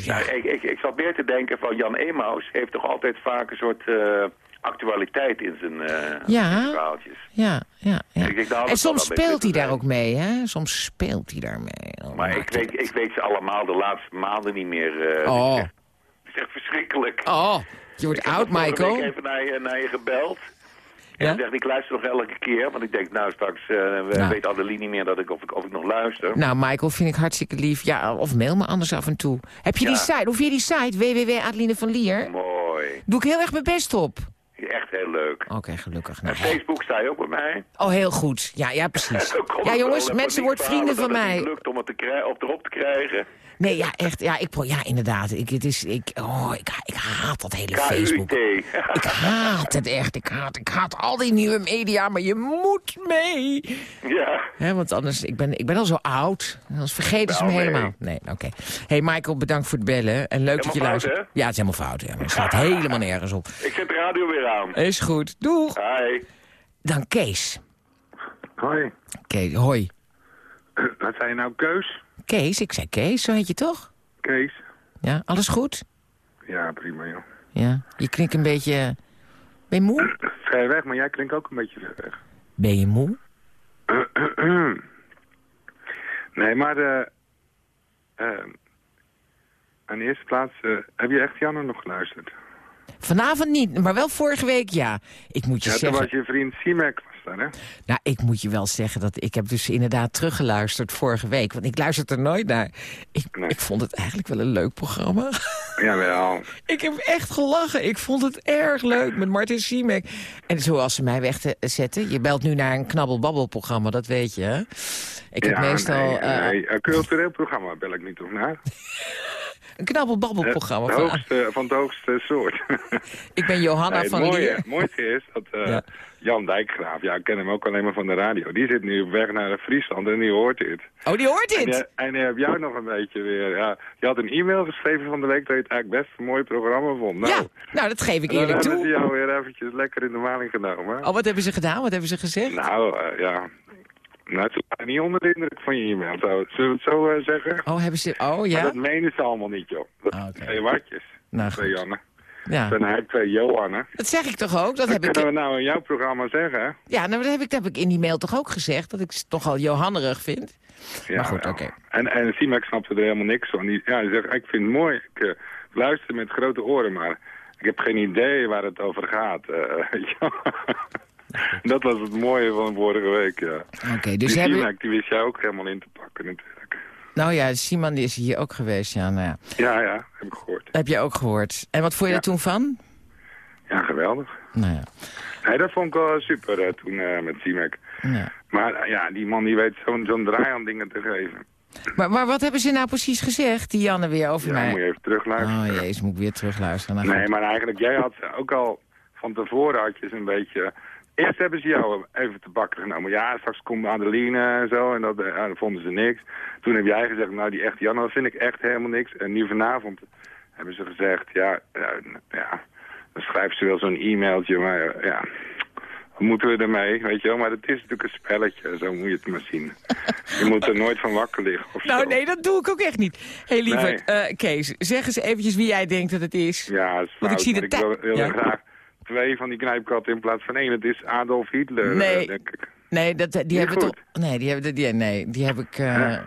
Speaker 23: Nou, ik, ik, ik zat meer te denken van Jan Emaus heeft toch altijd vaak een soort eh, actualiteit in zijn,
Speaker 4: Ja.
Speaker 23: in zijn verhaaltjes.
Speaker 4: ja, ja. ja.
Speaker 23: Ik denk, nou,
Speaker 4: en soms speelt hij daar ook mee, hè? Soms speelt hij daarmee. Oh,
Speaker 23: Maar ik weet, ik weet ze allemaal de laatste maanden niet meer. eh,
Speaker 4: Oh.
Speaker 23: Het is echt verschrikkelijk.
Speaker 4: Oh, je wordt
Speaker 23: ik heb
Speaker 4: oud, Michael.
Speaker 23: week even naar je, naar je gebeld. En
Speaker 4: Ja?
Speaker 23: ik luister nog elke keer. Want ik denk, nou straks eh, we-
Speaker 4: Nou.
Speaker 23: weet Adelie niet meer dat ik, of, ik, of ik nog luister.
Speaker 4: Nou, Michael, vind ik hartstikke lief. Ja, of mail me anders af en toe. Heb je die site? Hoe vind je die site? www.adeline van Lier?
Speaker 23: Mooi.
Speaker 4: Doe ik heel erg mijn best op.
Speaker 23: Echt heel leuk.
Speaker 4: Oké, gelukkig.
Speaker 23: En
Speaker 4: Nou,
Speaker 23: Facebook sta je ook bij mij.
Speaker 4: Oh, heel goed. Ja, ja precies. (laughs) Ja,
Speaker 23: het
Speaker 4: jongens,
Speaker 23: wel,
Speaker 4: mensen
Speaker 23: die
Speaker 4: vrienden van
Speaker 23: het
Speaker 4: mij.
Speaker 23: niet lukt om het te op erop te krijgen.
Speaker 4: Nee, ja, echt. Ja, ik, pro- ja inderdaad. Ik, het is, ik, oh, ik, ik haat dat hele Facebook. (laughs) Ik haat het echt. Ik haat, ik haat al die nieuwe media, maar je moet mee.
Speaker 23: Ja.
Speaker 4: Hè, want anders, ik ben, ik ben al zo oud. Anders vergeten ze me
Speaker 23: Nou, nee.
Speaker 4: helemaal. Nee, oké. hey, Michael, bedankt voor het bellen. En leuk dat je
Speaker 23: Helemaal fout,
Speaker 4: luistert. Ja, het is helemaal fout. Ja, het staat helemaal nergens op.
Speaker 23: Ik zet de radio weer aan.
Speaker 4: Is goed. Doeg.
Speaker 23: Hi.
Speaker 4: Dan Kees.
Speaker 24: Hoi.
Speaker 4: Kees, hoi. (clears throat)
Speaker 24: Wat zei je nou, Keus?
Speaker 4: Kees, ik zei Kees, zo heet je toch?
Speaker 24: Kees?
Speaker 4: Ja, alles goed?
Speaker 24: Ja, prima joh.
Speaker 4: Ja, je klinkt een beetje... Ben je moe? (clears throat)
Speaker 24: Ver weg, maar jij klinkt ook een beetje ver weg.
Speaker 4: Ben je moe? (clears throat)
Speaker 24: nee, maar eh, eh, aan de eerste plaats, eh, heb je echt Janne nog geluisterd?
Speaker 4: Vanavond niet, maar wel vorige week ja. Ik moet je
Speaker 24: Ja, toen
Speaker 4: zeggen...
Speaker 24: was je vriend Simek hè?
Speaker 4: Nou, ik moet je wel zeggen dat ik heb dus inderdaad teruggeluisterd vorige week. Want ik luister er nooit naar. Ik, ik vond het eigenlijk wel een leuk programma. (laughs)
Speaker 24: Jawel.
Speaker 4: Ik heb echt gelachen. Ik vond het erg leuk met Martin Siemek. En zoals ze mij wegzetten. Je belt nu naar een knabbelbabbelprogramma, dat weet je, hè? Ik heb meestal...
Speaker 24: Nee,
Speaker 4: eh,
Speaker 24: nee, een cultureel programma bel ik niet op naar. (laughs)
Speaker 4: Een knabbelbabbelprogramma.
Speaker 24: Het
Speaker 4: van-
Speaker 24: hoogste, van het hoogste soort. (laughs)
Speaker 4: Ik ben Johanna
Speaker 24: Nee,
Speaker 4: van
Speaker 24: mooie,
Speaker 4: Lier.
Speaker 24: het mooiste is dat eh,
Speaker 4: Ja.
Speaker 24: Jan Dijkgraaf, ja, ik ken hem ook alleen maar van de radio. Die zit nu op weg naar Friesland en die hoort dit.
Speaker 4: Oh, die hoort
Speaker 24: En,
Speaker 4: dit?
Speaker 24: en die heb jou nog een beetje weer... Ja, je had een e-mail geschreven van de week dat je het eigenlijk best een mooi programma vond. Nou,
Speaker 4: Ja, nou, dat geef ik
Speaker 24: dan
Speaker 4: eerlijk
Speaker 24: hebben ze
Speaker 4: toe.
Speaker 24: jou weer eventjes lekker in de maling genomen.
Speaker 4: Oh, wat hebben ze gedaan? Wat hebben ze gezegd?
Speaker 24: Nou, eh, ja... Nou, ze waren niet onder de indruk van je e-mail. Zullen we het zo eh, zeggen?
Speaker 4: Oh, hebben ze... Oh,
Speaker 24: Maar
Speaker 4: ja?
Speaker 24: dat menen ze allemaal niet, joh. Dat zijn twee watjes.
Speaker 4: Nou,
Speaker 24: twee Janne.
Speaker 4: Ja.
Speaker 24: Dan heb ik twee Johanne.
Speaker 4: Dat zeg ik toch ook? Dat
Speaker 24: Dat
Speaker 4: heb ik...
Speaker 24: kunnen we nou in jouw programma zeggen, hè?
Speaker 4: Ja, nou, dat heb ik, dat heb ik in die mail toch ook gezegd. Dat ik het toch al Johannerig vind.
Speaker 24: Ja,
Speaker 4: maar goed,
Speaker 24: ja.
Speaker 4: oké.
Speaker 24: En, en Simek snapte er helemaal niks van. Die, ja, die zegt, ik vind het mooi. Ik eh, luister met grote oren, maar ik heb geen idee waar het over gaat. eh. (laughs) (laughs) dat was het mooie van vorige week, ja.
Speaker 4: Oké, dus
Speaker 24: die
Speaker 4: hebben...
Speaker 24: Die wist jij ook helemaal in te pakken natuurlijk.
Speaker 4: Nou ja, Simon is hier ook geweest, ja. Nou ja.
Speaker 24: Ja, ja, heb ik gehoord.
Speaker 4: Heb je ook gehoord. En wat vond je
Speaker 24: Ja.
Speaker 4: er toen van?
Speaker 24: Ja, geweldig.
Speaker 4: Nou ja.
Speaker 24: Nee, dat vond ik wel super eh, toen eh, met Simek.
Speaker 4: ja.
Speaker 24: Maar eh, ja, die man die weet zo'n zo'n draai aan dingen te geven.
Speaker 4: Maar, maar wat hebben ze nou precies gezegd, die Janne weer over
Speaker 24: Ja,
Speaker 4: mij?
Speaker 24: moet je even terugluisteren.
Speaker 4: Oh jezus, moet ik weer terugluisteren. Nou,
Speaker 24: Nee,
Speaker 4: goed.
Speaker 24: maar eigenlijk, jij had ze ook al van tevoren had je een beetje... Eerst hebben ze jou even te bakken genomen. Ja, straks komt Adeline en zo, en dat, eh, ja, dat vonden ze niks. Toen heb jij gezegd, nou die echt Jan, dat vind ik echt helemaal niks. En nu vanavond hebben ze gezegd, ja, ja, ja dan schrijft ze wel zo'n e-mailtje, maar eh, ja... Wat moeten we ermee, weet je wel? Maar het is natuurlijk een spelletje, zo moet je het maar zien. (laughs) Je moet er nooit van wakker liggen of
Speaker 4: Nou
Speaker 24: zo.
Speaker 4: nee, dat doe ik ook echt niet. Hé hey, lieverd, eh, Kees, zeg eens eventjes wie jij denkt dat het is.
Speaker 24: Ja, dat is
Speaker 4: Want ik zie de
Speaker 24: maar
Speaker 4: tij-
Speaker 24: wil, wil
Speaker 4: Ja.
Speaker 24: graag twee van die knijpkatten in plaats van één. Het is Adolf Hitler,
Speaker 4: Nee.
Speaker 24: eh, denk ik.
Speaker 4: Nee, dat, die
Speaker 24: Niet
Speaker 4: hebben
Speaker 24: goed.
Speaker 4: toch... Nee, die hebben, die, nee, die heb ik... eh,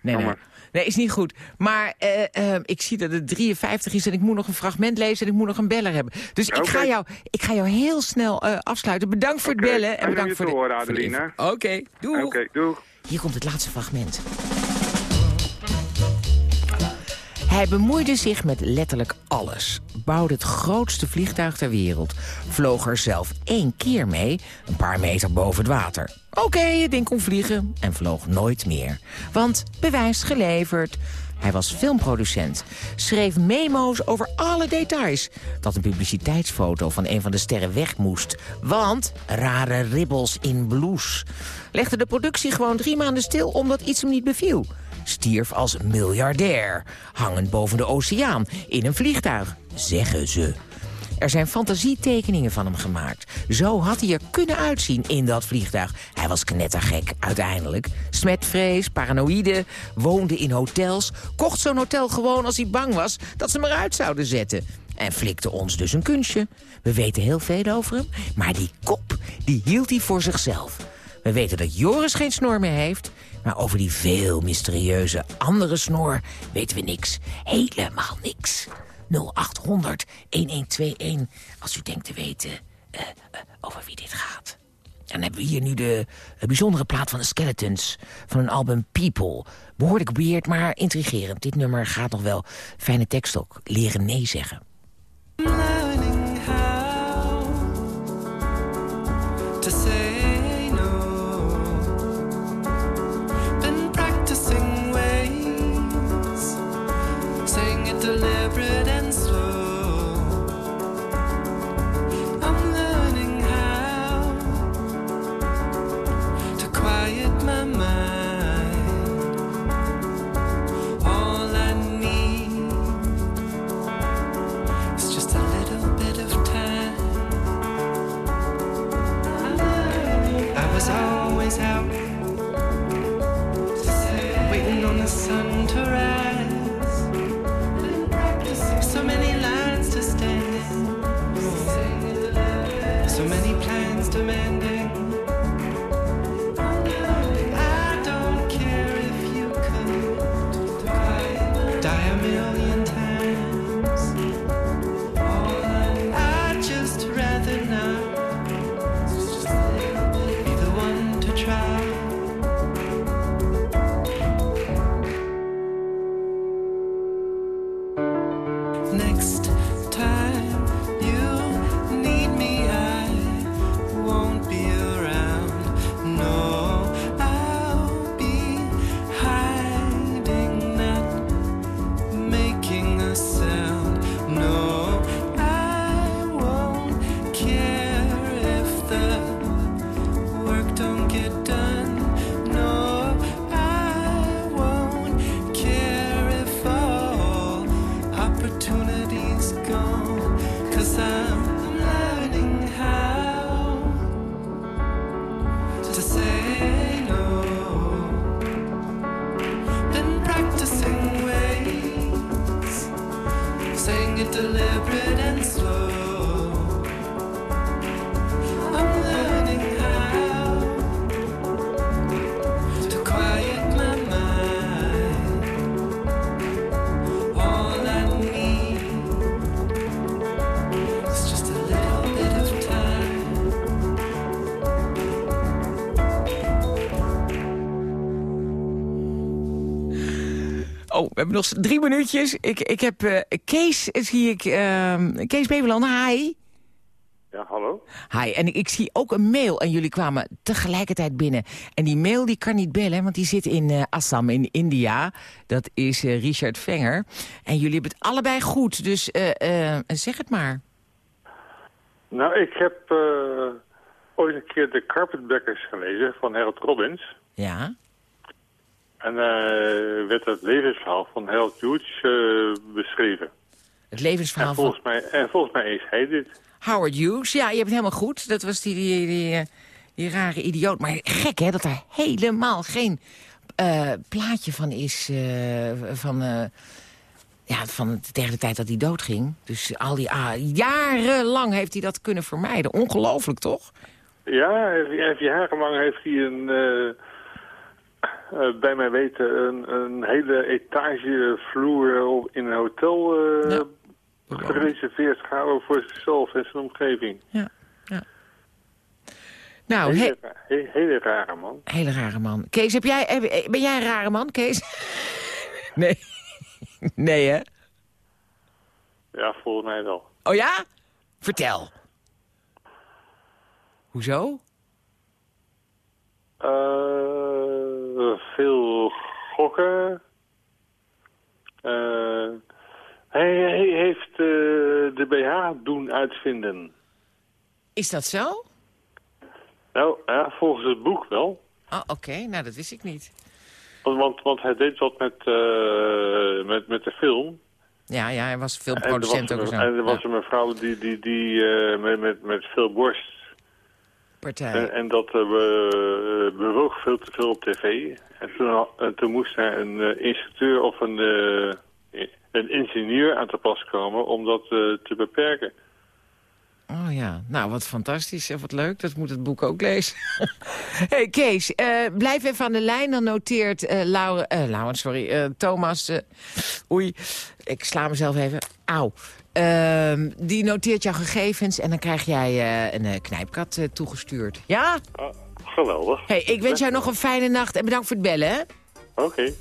Speaker 4: nee, nee. Nee, is niet goed. Maar eh, ik zie dat het 53 is en ik moet nog een fragment lezen en ik moet nog een beller hebben. Dus ik, ga jou, ik ga jou heel snel afsluiten. Bedankt voor het bellen en bedankt voor
Speaker 24: te
Speaker 4: de,
Speaker 24: horen, Adeline.
Speaker 4: Oké, doeg.
Speaker 24: Oké, doeg.
Speaker 4: Hier komt het laatste fragment. Hij bemoeide zich met letterlijk alles. Bouwde het grootste vliegtuig ter wereld. Vloog er zelf één keer mee, een paar meter boven het water. Oké, het ding kon vliegen en vloog nooit meer. Want bewijs geleverd. Hij was filmproducent. Schreef memo's over alle details. Dat een publiciteitsfoto van een van de sterren weg moest. Want rare ribbels in blouse. Legde de productie gewoon drie maanden stil omdat iets hem niet beviel. Stierf als miljardair. Hangend boven de oceaan. In een vliegtuig. Zeggen ze. Er zijn fantasietekeningen van hem gemaakt. Zo had hij er kunnen uitzien in dat vliegtuig. Hij was knettergek, uiteindelijk. Smetvrees, paranoïde, woonde in hotels... kocht zo'n hotel gewoon als hij bang was dat ze hem eruit zouden zetten. En flikte ons dus een kunstje. We weten heel veel over hem, maar die kop, die hield hij voor zichzelf. We weten dat Joris geen snor meer heeft... maar over die veel mysterieuze andere snor weten we niks. Helemaal niks. 0800 1121 als u denkt te weten eh, eh, over wie dit gaat. En dan hebben we hier nu de bijzondere plaat van de Skeletons... van hun album People. Behoorlijk weird, maar intrigerend. Dit nummer gaat nog wel. Fijne tekst ook. Leren nee zeggen. Nog drie minuutjes. Ik, ik heb eh, Kees, zie ik... ehm, Kees Beveland, hi.
Speaker 25: Ja, hallo?
Speaker 4: Hi, en ik, ik zie ook een mail en jullie kwamen tegelijkertijd binnen. En die mail die kan niet bellen, want die zit in eh, Assam in India. Dat is eh, Richard Venger. En jullie hebben het allebei goed, dus zeg het maar.
Speaker 25: Nou, ik heb ooit een keer de Carpetbaggers gelezen van Harold Robbins.
Speaker 4: Ja.
Speaker 25: En eh werd het levensverhaal van Harold Hughes eh, beschreven.
Speaker 4: Het levensverhaal
Speaker 25: En
Speaker 4: van
Speaker 25: volgens, mij, en volgens mij is hij dit.
Speaker 4: Howard Hughes. Ja, je hebt het helemaal goed. Dat was die, die, die, eh, die rare idioot. Maar gek hè, dat er helemaal geen plaatje van is van... eh, ja, van tegen de tijd dat hij doodging. Dus al die ah, jarenlang heeft hij dat kunnen vermijden. Ongelooflijk, toch?
Speaker 25: Ja, hij heeft- jarenlang heeft hij een, bij mij weten, een, een hele etagevloer in een hotel eh, gereserveerd gehouden voor zichzelf en zijn omgeving.
Speaker 4: Nou,
Speaker 25: hele,
Speaker 4: he-
Speaker 25: ra- he- hele rare man.
Speaker 4: hele rare man. Kees, heb jij, heb- ben jij een rare man, Kees? (laughs) nee. nee, hè?
Speaker 25: Ja, volgens mij wel.
Speaker 4: Oh ja? Vertel. Hoezo?
Speaker 25: Eh, veel gokken. Eh, hij, hij heeft eh, de BH doen uitvinden.
Speaker 4: Is dat zo?
Speaker 25: Nou, ja, volgens het boek wel.
Speaker 4: Oh, oké. Nou, dat wist ik niet.
Speaker 25: Want, want, want hij deed wat met, eh, met, met de film.
Speaker 4: Ja, ja, hij was
Speaker 25: En was,
Speaker 4: filmproducent ook zo.
Speaker 25: en er was een mevrouw die, die, die met, met, met veel borst.
Speaker 4: Partij.
Speaker 25: En, en dat eh, be- bewoog veel te veel op tv. En toen, had- en toen moest hij een eh, instructeur of een, eh, een ingenieur aan te pas komen om dat eh, te beperken.
Speaker 4: Oh ja, nou wat fantastisch en wat leuk. Dat moet het boek ook lezen. (laughs) hey Kees, eh, blijf even aan de lijn. Dan noteert eh Laure, eh, Laurens, sorry, eh, Thomas... eh, oei, ik sla mezelf even. Auw. Ehm, die noteert jouw gegevens en dan krijg jij eh, een eh, knijpkat eh, toegestuurd. Ja?
Speaker 25: Geweldig.
Speaker 4: Hey, ik wens jou nog een fijne nacht en bedankt voor het bellen. hè?
Speaker 25: Oké.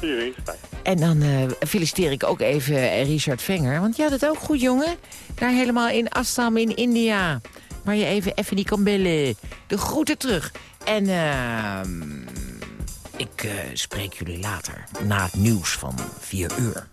Speaker 25: Ziens. Bye.
Speaker 4: En dan feliciteer ik ook even Richard Venger. Want je had het ook goed, jongen. Daar helemaal in Assam in India. Waar je even, even niet kan bellen. De groeten terug. En ehm ik spreek jullie later. Na het nieuws van 4 uur.